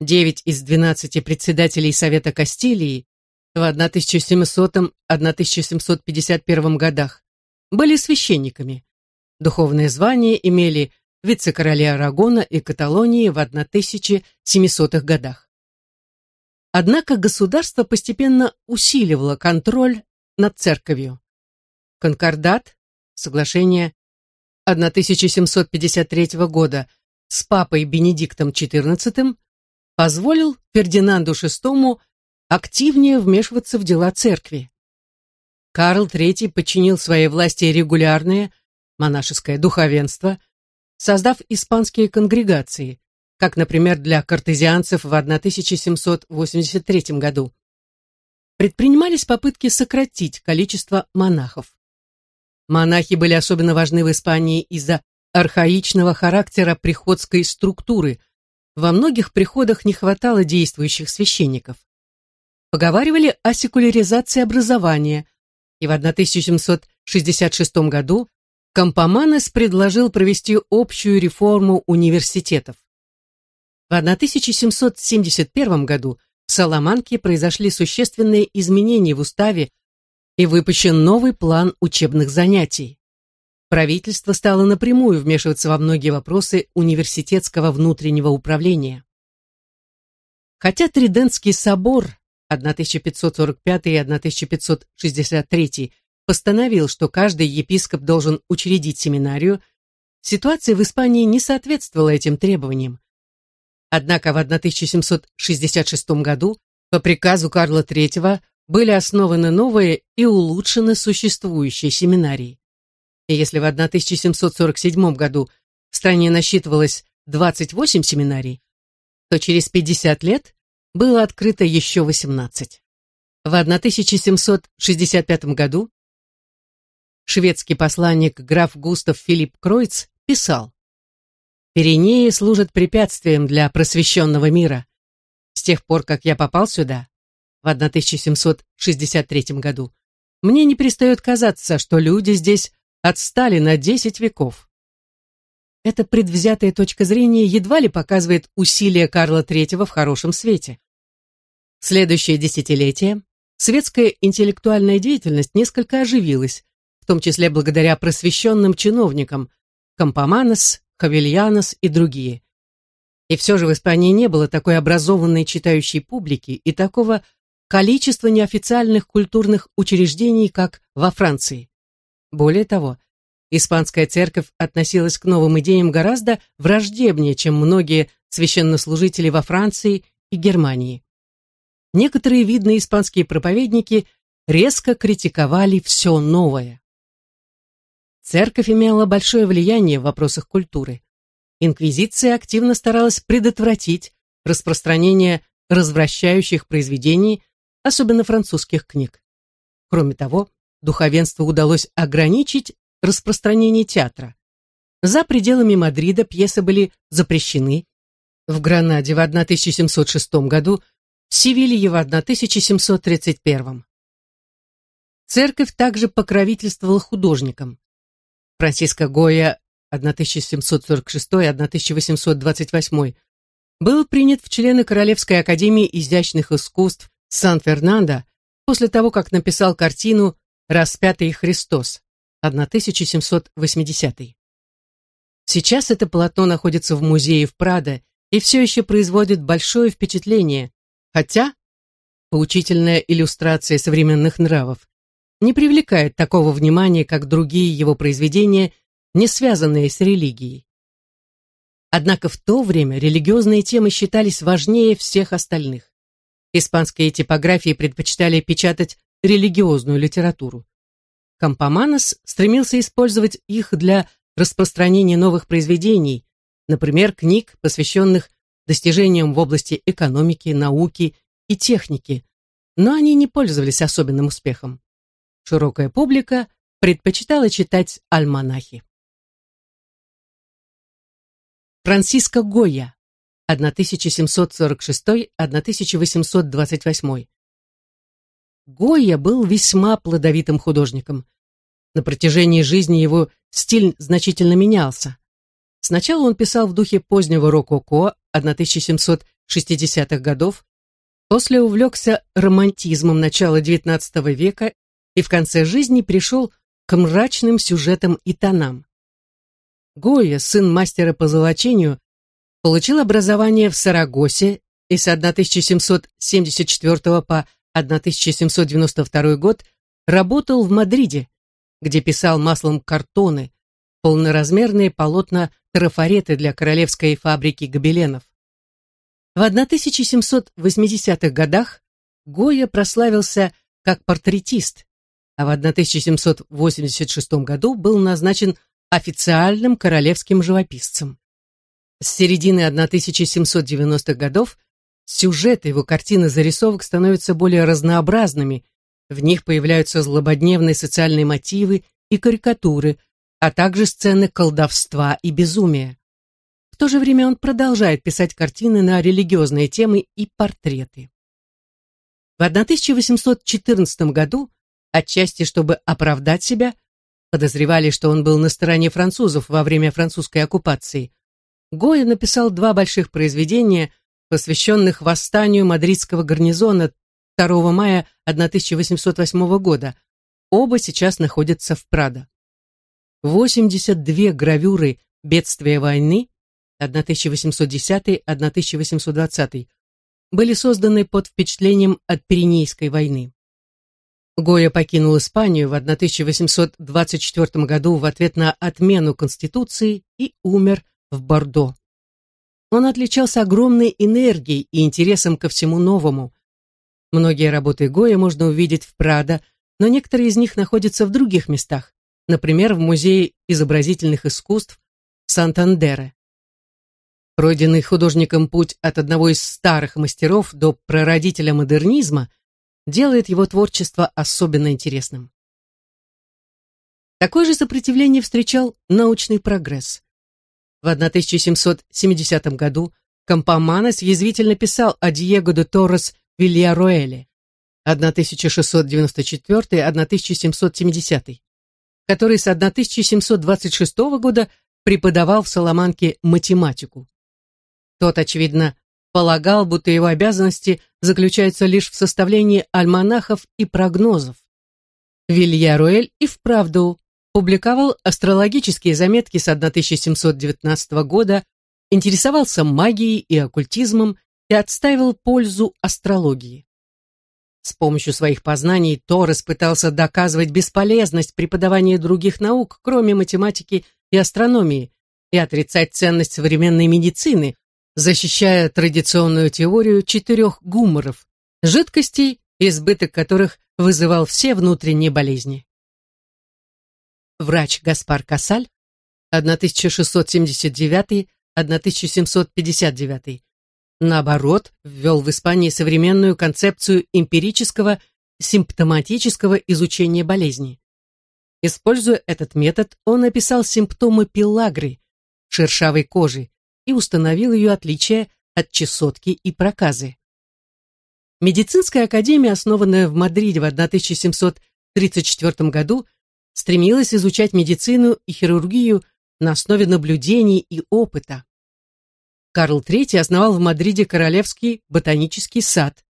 [SPEAKER 1] Девять из двенадцати председателей Совета Кастилии в 1700-1751 годах были священниками. Духовное звание имели вице-короли Арагона и Каталонии в 1700-х годах. Однако государство постепенно усиливало контроль над церковью. Конкордат, соглашение 1753 года с папой Бенедиктом XIV позволил Фердинанду VI активнее вмешиваться в дела церкви. Карл III подчинил своей власти регулярное монашеское духовенство, создав испанские конгрегации, как, например, для картезианцев в 1783 году. Предпринимались попытки сократить количество монахов. Монахи были особенно важны в Испании из-за архаичного характера приходской структуры. Во многих приходах не хватало действующих священников поговаривали о секуляризации образования, и в 1766 году Кампоманес предложил провести общую реформу университетов. В 1771 году в Саламанке произошли существенные изменения в уставе и выпущен новый план учебных занятий. Правительство стало напрямую вмешиваться во многие вопросы университетского внутреннего управления. Хотя Тридентский собор 1545 и 1563 постановил, что каждый епископ должен учредить семинарию, ситуация в Испании не соответствовала этим требованиям. Однако в 1766 году по приказу Карла III были основаны новые и улучшены существующие семинарии. И если в 1747 году в стране насчитывалось 28 семинарий, то через 50 лет было открыто еще 18. В 1765 году шведский посланник граф Густав Филипп Кройц писал «Пиренеи служат препятствием для просвещенного мира. С тех пор, как я попал сюда, в 1763 году, мне не перестает казаться, что люди здесь отстали на 10 веков. Эта предвзятая точка зрения едва ли показывает усилия Карла III в хорошем свете. В следующее десятилетие светская интеллектуальная деятельность несколько оживилась, том числе благодаря просвещенным чиновникам Кампоманос, Хавильянос и другие. И все же в Испании не было такой образованной читающей публики и такого количества неофициальных культурных учреждений, как во Франции. Более того, испанская церковь относилась к новым идеям гораздо враждебнее, чем многие священнослужители во Франции и Германии некоторые видные испанские проповедники резко критиковали все новое. Церковь имела большое влияние в вопросах культуры. Инквизиция активно старалась предотвратить распространение развращающих произведений, особенно французских книг. Кроме того, духовенству удалось ограничить распространение театра. За пределами Мадрида пьесы были запрещены. В Гранаде в 1706 году Севилье в 1731. Церковь также покровительствовала художникам. Франциско Гоя 1746-1828, был принят в члены Королевской академии изящных искусств Сан-Фернандо после того, как написал картину «Распятый Христос» 1780. Сейчас это полотно находится в музее в Прадо и все еще производит большое впечатление, хотя поучительная иллюстрация современных нравов не привлекает такого внимания, как другие его произведения, не связанные с религией. Однако в то время религиозные темы считались важнее всех остальных. Испанские типографии предпочитали печатать религиозную литературу. Кампоманос стремился использовать их для распространения новых произведений, например, книг, посвященных достижениям в области экономики, науки и техники, но они не пользовались особенным успехом. Широкая публика предпочитала читать альманахи. Франциско Гойя, 1746-1828. Гойя был весьма плодовитым художником. На протяжении жизни его стиль значительно менялся. Сначала он писал в духе позднего рококо 1760-х годов, после увлекся романтизмом начала XIX века и в конце жизни пришел к мрачным сюжетам и тонам. Гоя, сын мастера по золочению, получил образование в Сарагосе и с 1774 по 1792 год работал в Мадриде, где писал маслом картоны, полноразмерные полотна трафареты для королевской фабрики гобеленов. В 1780-х годах Гоя прославился как портретист, а в 1786 году был назначен официальным королевским живописцем. С середины 1790-х годов сюжеты его картины зарисовок становятся более разнообразными, в них появляются злободневные социальные мотивы и карикатуры, а также сцены колдовства и безумия. В то же время он продолжает писать картины на религиозные темы и портреты. В 1814 году, отчасти чтобы оправдать себя, подозревали, что он был на стороне французов во время французской оккупации. Гоя написал два больших произведения, посвященных восстанию мадридского гарнизона 2 мая 1808 года. Оба сейчас находятся в Прадо. 82 гравюры «Бедствия войны» 1810-1820 были созданы под впечатлением от Пиренейской войны. Гоя покинул Испанию в 1824 году в ответ на отмену Конституции и умер в Бордо. Он отличался огромной энергией и интересом ко всему новому. Многие работы Гоя можно увидеть в Прадо, но некоторые из них находятся в других местах, например, в Музее изобразительных искусств Сантандере. Пройденный художником путь от одного из старых мастеров до прародителя модернизма делает его творчество особенно интересным. Такое же сопротивление встречал научный прогресс. В 1770 году Кампоманес язвительно писал о Диего де Торрес Вильяруэле 1694-1770, который с 1726 года преподавал в Соломанке математику. Тот, очевидно, полагал, будто его обязанности заключаются лишь в составлении альманахов и прогнозов. Вильяруэль и вправду публиковал астрологические заметки с 1719 года, интересовался магией и оккультизмом и отстаивал пользу астрологии. С помощью своих познаний Торрес пытался доказывать бесполезность преподавания других наук, кроме математики и астрономии, и отрицать ценность современной медицины, защищая традиционную теорию четырех гуморов, жидкостей, избыток которых вызывал все внутренние болезни. Врач Гаспар Касаль, 1679-1759, наоборот, ввел в Испании современную концепцию эмпирического симптоматического изучения болезни. Используя этот метод, он описал симптомы пелагры, шершавой кожи, и установил ее отличие от чесотки и проказы. Медицинская академия, основанная в Мадриде в 1734 году, стремилась изучать медицину и хирургию на основе наблюдений и опыта. Карл III основал в Мадриде Королевский ботанический сад.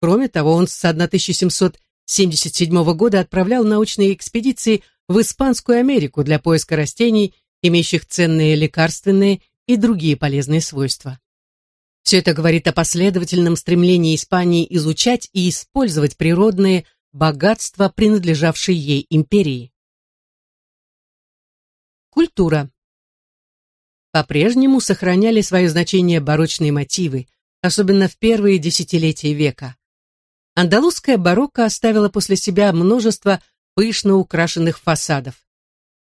[SPEAKER 1] Кроме того, он с 1777 года отправлял научные экспедиции в Испанскую Америку для поиска растений, имеющих ценные лекарственные и другие полезные свойства. Все это говорит о последовательном стремлении Испании изучать и использовать природные богатства, принадлежавшие ей империи. Культура. По-прежнему сохраняли свое значение барочные мотивы, особенно в первые десятилетия века. Андалузская барокко оставила после себя множество пышно украшенных фасадов.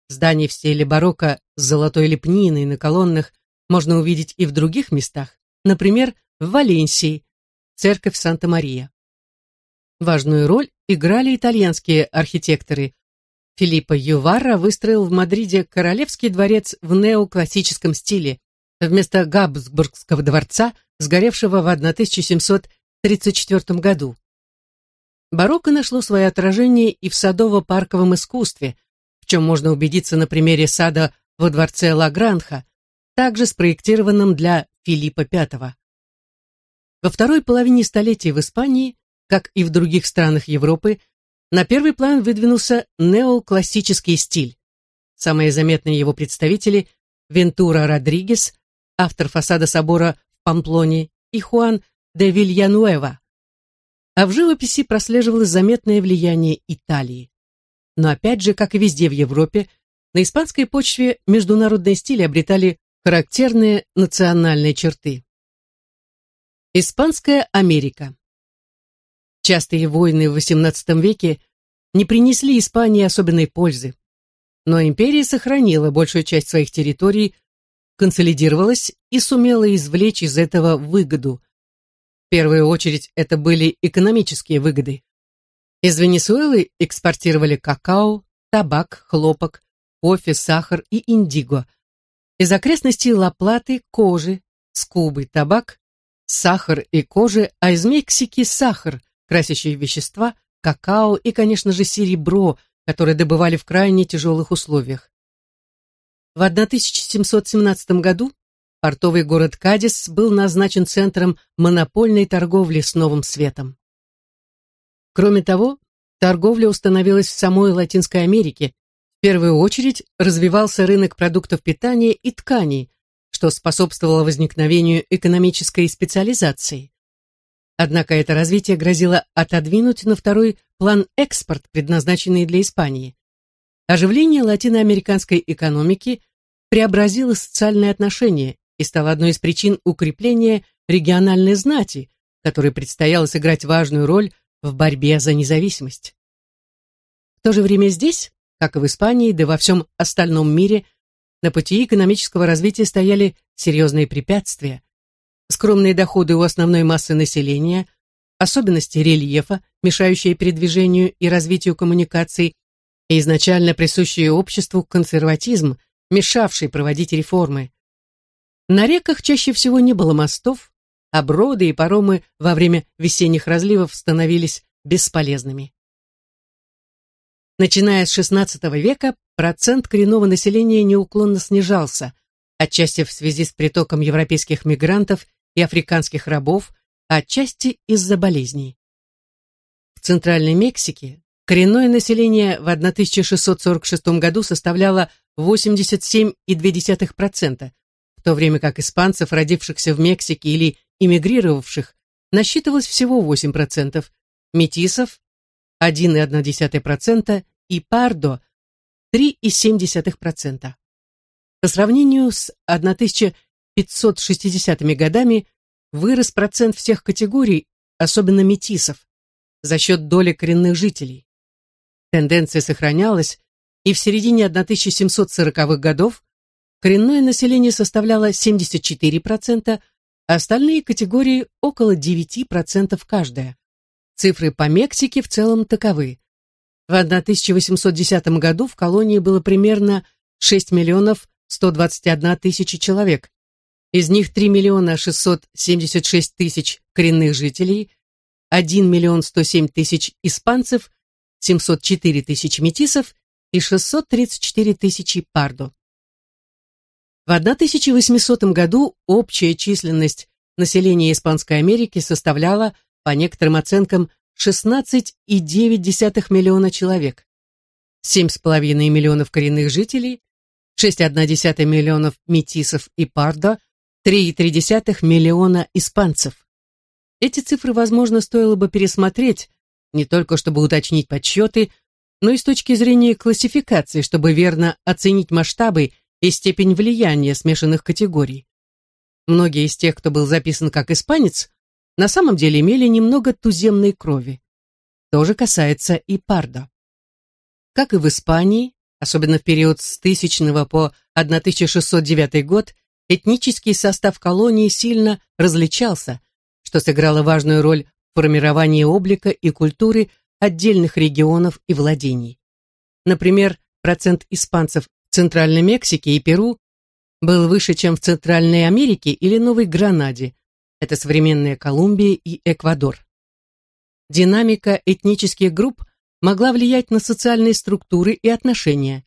[SPEAKER 1] Зданий в стиле барокко с золотой лепниной на колоннах можно увидеть и в других местах, например, в Валенсии, церковь Санта-Мария. Важную роль играли итальянские архитекторы. Филиппо Юварра выстроил в Мадриде королевский дворец в неоклассическом стиле, вместо Габсбургского дворца, сгоревшего в 1734 году. Барокко нашло свое отражение и в садово-парковом искусстве, в чем можно убедиться на примере сада во дворце Лагранха, также спроектированном для Филиппа V. Во второй половине столетия в Испании, как и в других странах Европы, на первый план выдвинулся неоклассический стиль. Самые заметные его представители – Вентура Родригес, автор фасада собора в Памплоне, и Хуан де Вильянуэва. А в живописи прослеживалось заметное влияние Италии. Но опять же, как и везде в Европе, на испанской почве международные стили обретали характерные национальные черты. Испанская Америка Частые войны в XVIII веке не принесли Испании особенной пользы, но империя сохранила большую часть своих территорий, консолидировалась и сумела извлечь из этого выгоду. В первую очередь это были экономические выгоды. Из Венесуэлы экспортировали какао, табак, хлопок, кофе, сахар и индиго – из окрестностей Ла-Платы – кожи, с табак, сахар и кожи, а из Мексики – сахар, красящие вещества, какао и, конечно же, серебро, которое добывали в крайне тяжелых условиях. В 1717 году портовый город Кадис был назначен центром монопольной торговли с Новым Светом. Кроме того, торговля установилась в самой Латинской Америке, в первую очередь развивался рынок продуктов питания и тканей, что способствовало возникновению экономической специализации. Однако это развитие грозило отодвинуть на второй план экспорт, предназначенный для Испании. Оживление латиноамериканской экономики преобразило социальные отношения и стало одной из причин укрепления региональной знати, которой предстояло сыграть важную роль в борьбе за независимость. В то же время здесь как и в Испании, да во всем остальном мире, на пути экономического развития стояли серьезные препятствия. Скромные доходы у основной массы населения, особенности рельефа, мешающие передвижению и развитию коммуникаций, и изначально присущий обществу консерватизм, мешавший проводить реформы. На реках чаще всего не было мостов, а броды и паромы во время весенних разливов становились бесполезными. Начиная с XVI века процент коренного населения неуклонно снижался, отчасти в связи с притоком европейских мигрантов и африканских рабов, а отчасти из-за болезней. В Центральной Мексике коренное население в 1646 году составляло 87,2%, в то время как испанцев, родившихся в Мексике или эмигрировавших, насчитывалось всего 8%, метисов 1,1% и Пардо 3,7%. По сравнению с 1560-ми годами вырос процент всех категорий, особенно метисов, за счет доли коренных жителей. Тенденция сохранялась, и в середине 1740-х годов коренное население составляло 74%, а остальные категории около 9% каждая. Цифры по Мексике в целом таковы. В 1810 году в колонии было примерно 6 миллионов 121 тысячи человек. Из них 3 миллиона 676 тысяч коренных жителей, 1 миллион 107 тысяч испанцев, 704 тысячи метисов и 634 тысячи пардо. В 1800 году общая численность населения Испанской Америки составляла, по некоторым оценкам, 16,9 миллиона человек. 7,5 миллионов коренных жителей, 6,1 миллионов метисов и пардо, 3,3 миллиона испанцев. Эти цифры, возможно, стоило бы пересмотреть, не только чтобы уточнить подсчеты, но и с точки зрения классификации, чтобы верно оценить масштабы и степень влияния смешанных категорий. Многие из тех, кто был записан как испанец, на самом деле имели немного туземной крови. То же касается и пардо. Как и в Испании, особенно в период с 1000 по 1609 год, этнический состав колонии сильно различался, что сыграло важную роль в формировании облика и культуры отдельных регионов и владений. Например, процент испанцев в Центральной Мексике и Перу был выше, чем в Центральной Америке или Новой Гранаде, это современная Колумбия и Эквадор. Динамика этнических групп могла влиять на социальные структуры и отношения.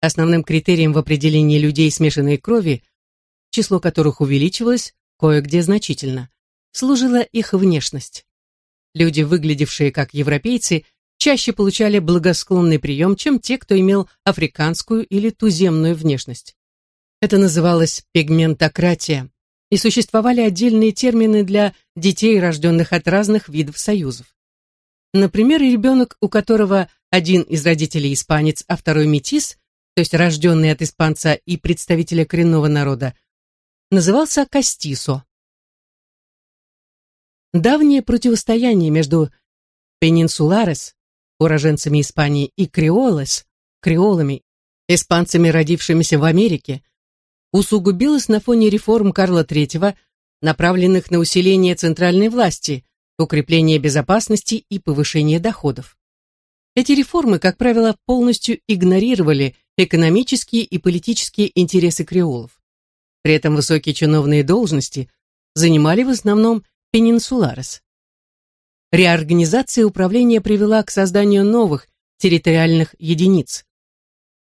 [SPEAKER 1] Основным критерием в определении людей смешанной крови, число которых увеличивалось кое-где значительно, служила их внешность. Люди, выглядевшие как европейцы, чаще получали благосклонный прием, чем те, кто имел африканскую или туземную внешность. Это называлось пигментократия, и существовали отдельные термины для детей, рожденных от разных видов союзов. Например, ребенок, у которого один из родителей испанец, а второй метис, то есть рожденный от испанца и представителя коренного народа, назывался кастисо. Давнее противостояние между пенинсуларес, уроженцами Испании, и креолес, креолами, испанцами, родившимися в Америке, усугубилось на фоне реформ Карла III, направленных на усиление центральной власти, укрепление безопасности и повышение доходов. Эти реформы, как правило, полностью игнорировали экономические и политические интересы креолов. При этом высокие чиновные должности занимали в основном пенинсуларес. Реорганизация управления привела к созданию новых территориальных единиц.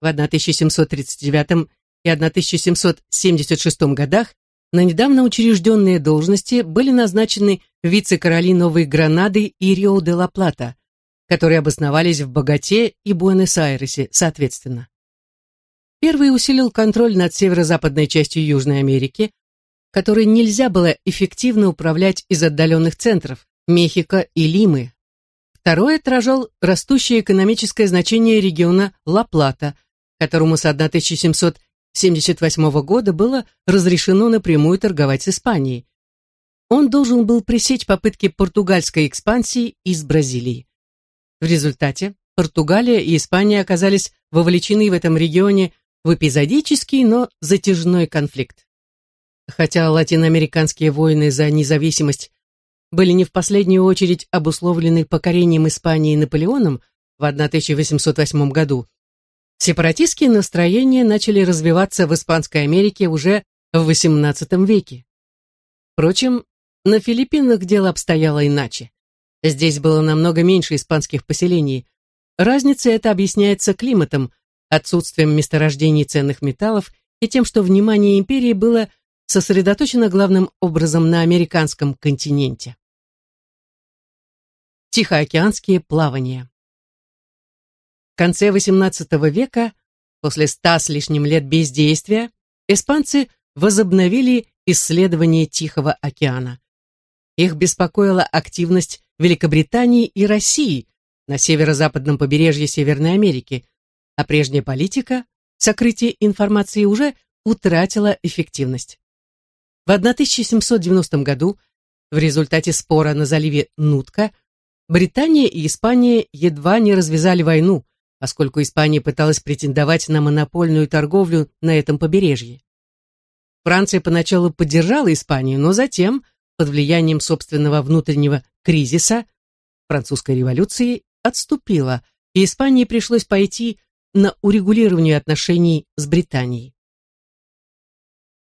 [SPEAKER 1] В 1739 и 1776 годах на недавно учрежденные должности были назначены вице-короли Новой Гранады и Рио-де-ла-Плата, которые обосновались в Богате и Буэнос-Айресе, соответственно. Первый усилил контроль над северо-западной частью Южной Америки, которой нельзя было эффективно управлять из отдаленных центров Мехико и Лимы. Второй отражал растущее экономическое значение региона Ла-Плата, которому с 1700 1978 года было разрешено напрямую торговать с Испанией. Он должен был пресечь попытки португальской экспансии из Бразилии. В результате Португалия и Испания оказались вовлечены в этом регионе в эпизодический, но затяжной конфликт. Хотя латиноамериканские войны за независимость были не в последнюю очередь обусловлены покорением Испании Наполеоном в 1808 году, Сепаратистские настроения начали развиваться в Испанской Америке уже в XVIII веке. Впрочем, на Филиппинах дело обстояло иначе. Здесь было намного меньше испанских поселений. Разница эта объясняется климатом, отсутствием месторождений ценных металлов и тем, что внимание империи было сосредоточено главным образом на американском континенте. Тихоокеанские плавания конце XVIII века, после ста с лишним лет бездействия, испанцы возобновили исследование Тихого океана. Их беспокоила активность Великобритании и России на северо-западном побережье Северной Америки, а прежняя политика, сокрытие информации уже утратила эффективность. В 1790 году, в результате спора на заливе Нутка, Британия и Испания едва не развязали войну, поскольку Испания пыталась претендовать на монопольную торговлю на этом побережье. Франция поначалу поддержала Испанию, но затем, под влиянием собственного внутреннего кризиса, французской революции, отступила, и Испании пришлось пойти на урегулирование отношений с Британией.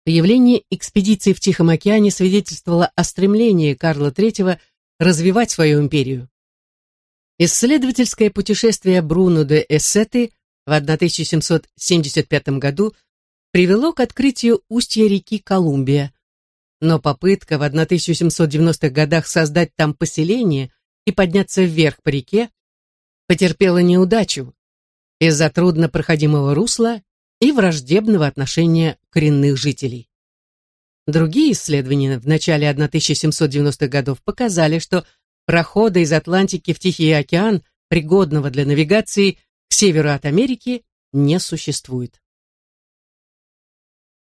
[SPEAKER 1] Появление экспедиции в Тихом океане свидетельствовало о стремлении Карла III развивать свою империю. Исследовательское путешествие Бруно де Эссеты в 1775 году привело к открытию устья реки Колумбия. Но попытка в 1790-х годах создать там поселение и подняться вверх по реке потерпела неудачу из-за труднопроходимого русла и враждебного отношения коренных жителей. Другие исследования в начале 1790-х годов показали, что прохода из Атлантики в Тихий океан, пригодного для навигации к северу от Америки, не существует.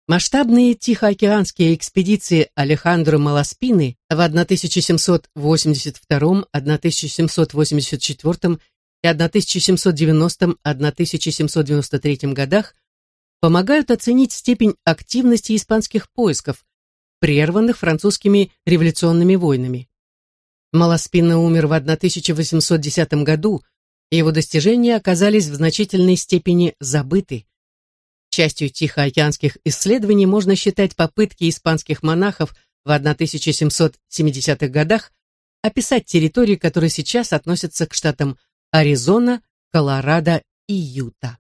[SPEAKER 1] Масштабные тихоокеанские экспедиции Алехандро Маласпины в 1782, 1784 и 1790-1793 годах помогают оценить степень активности испанских поисков, прерванных французскими революционными войнами. Маласпина умер в 1810 году, и его достижения оказались в значительной степени забыты. Частью тихоокеанских исследований можно считать попытки испанских монахов в 1770-х годах описать территории, которые сейчас относятся к штатам Аризона, Колорадо и Юта.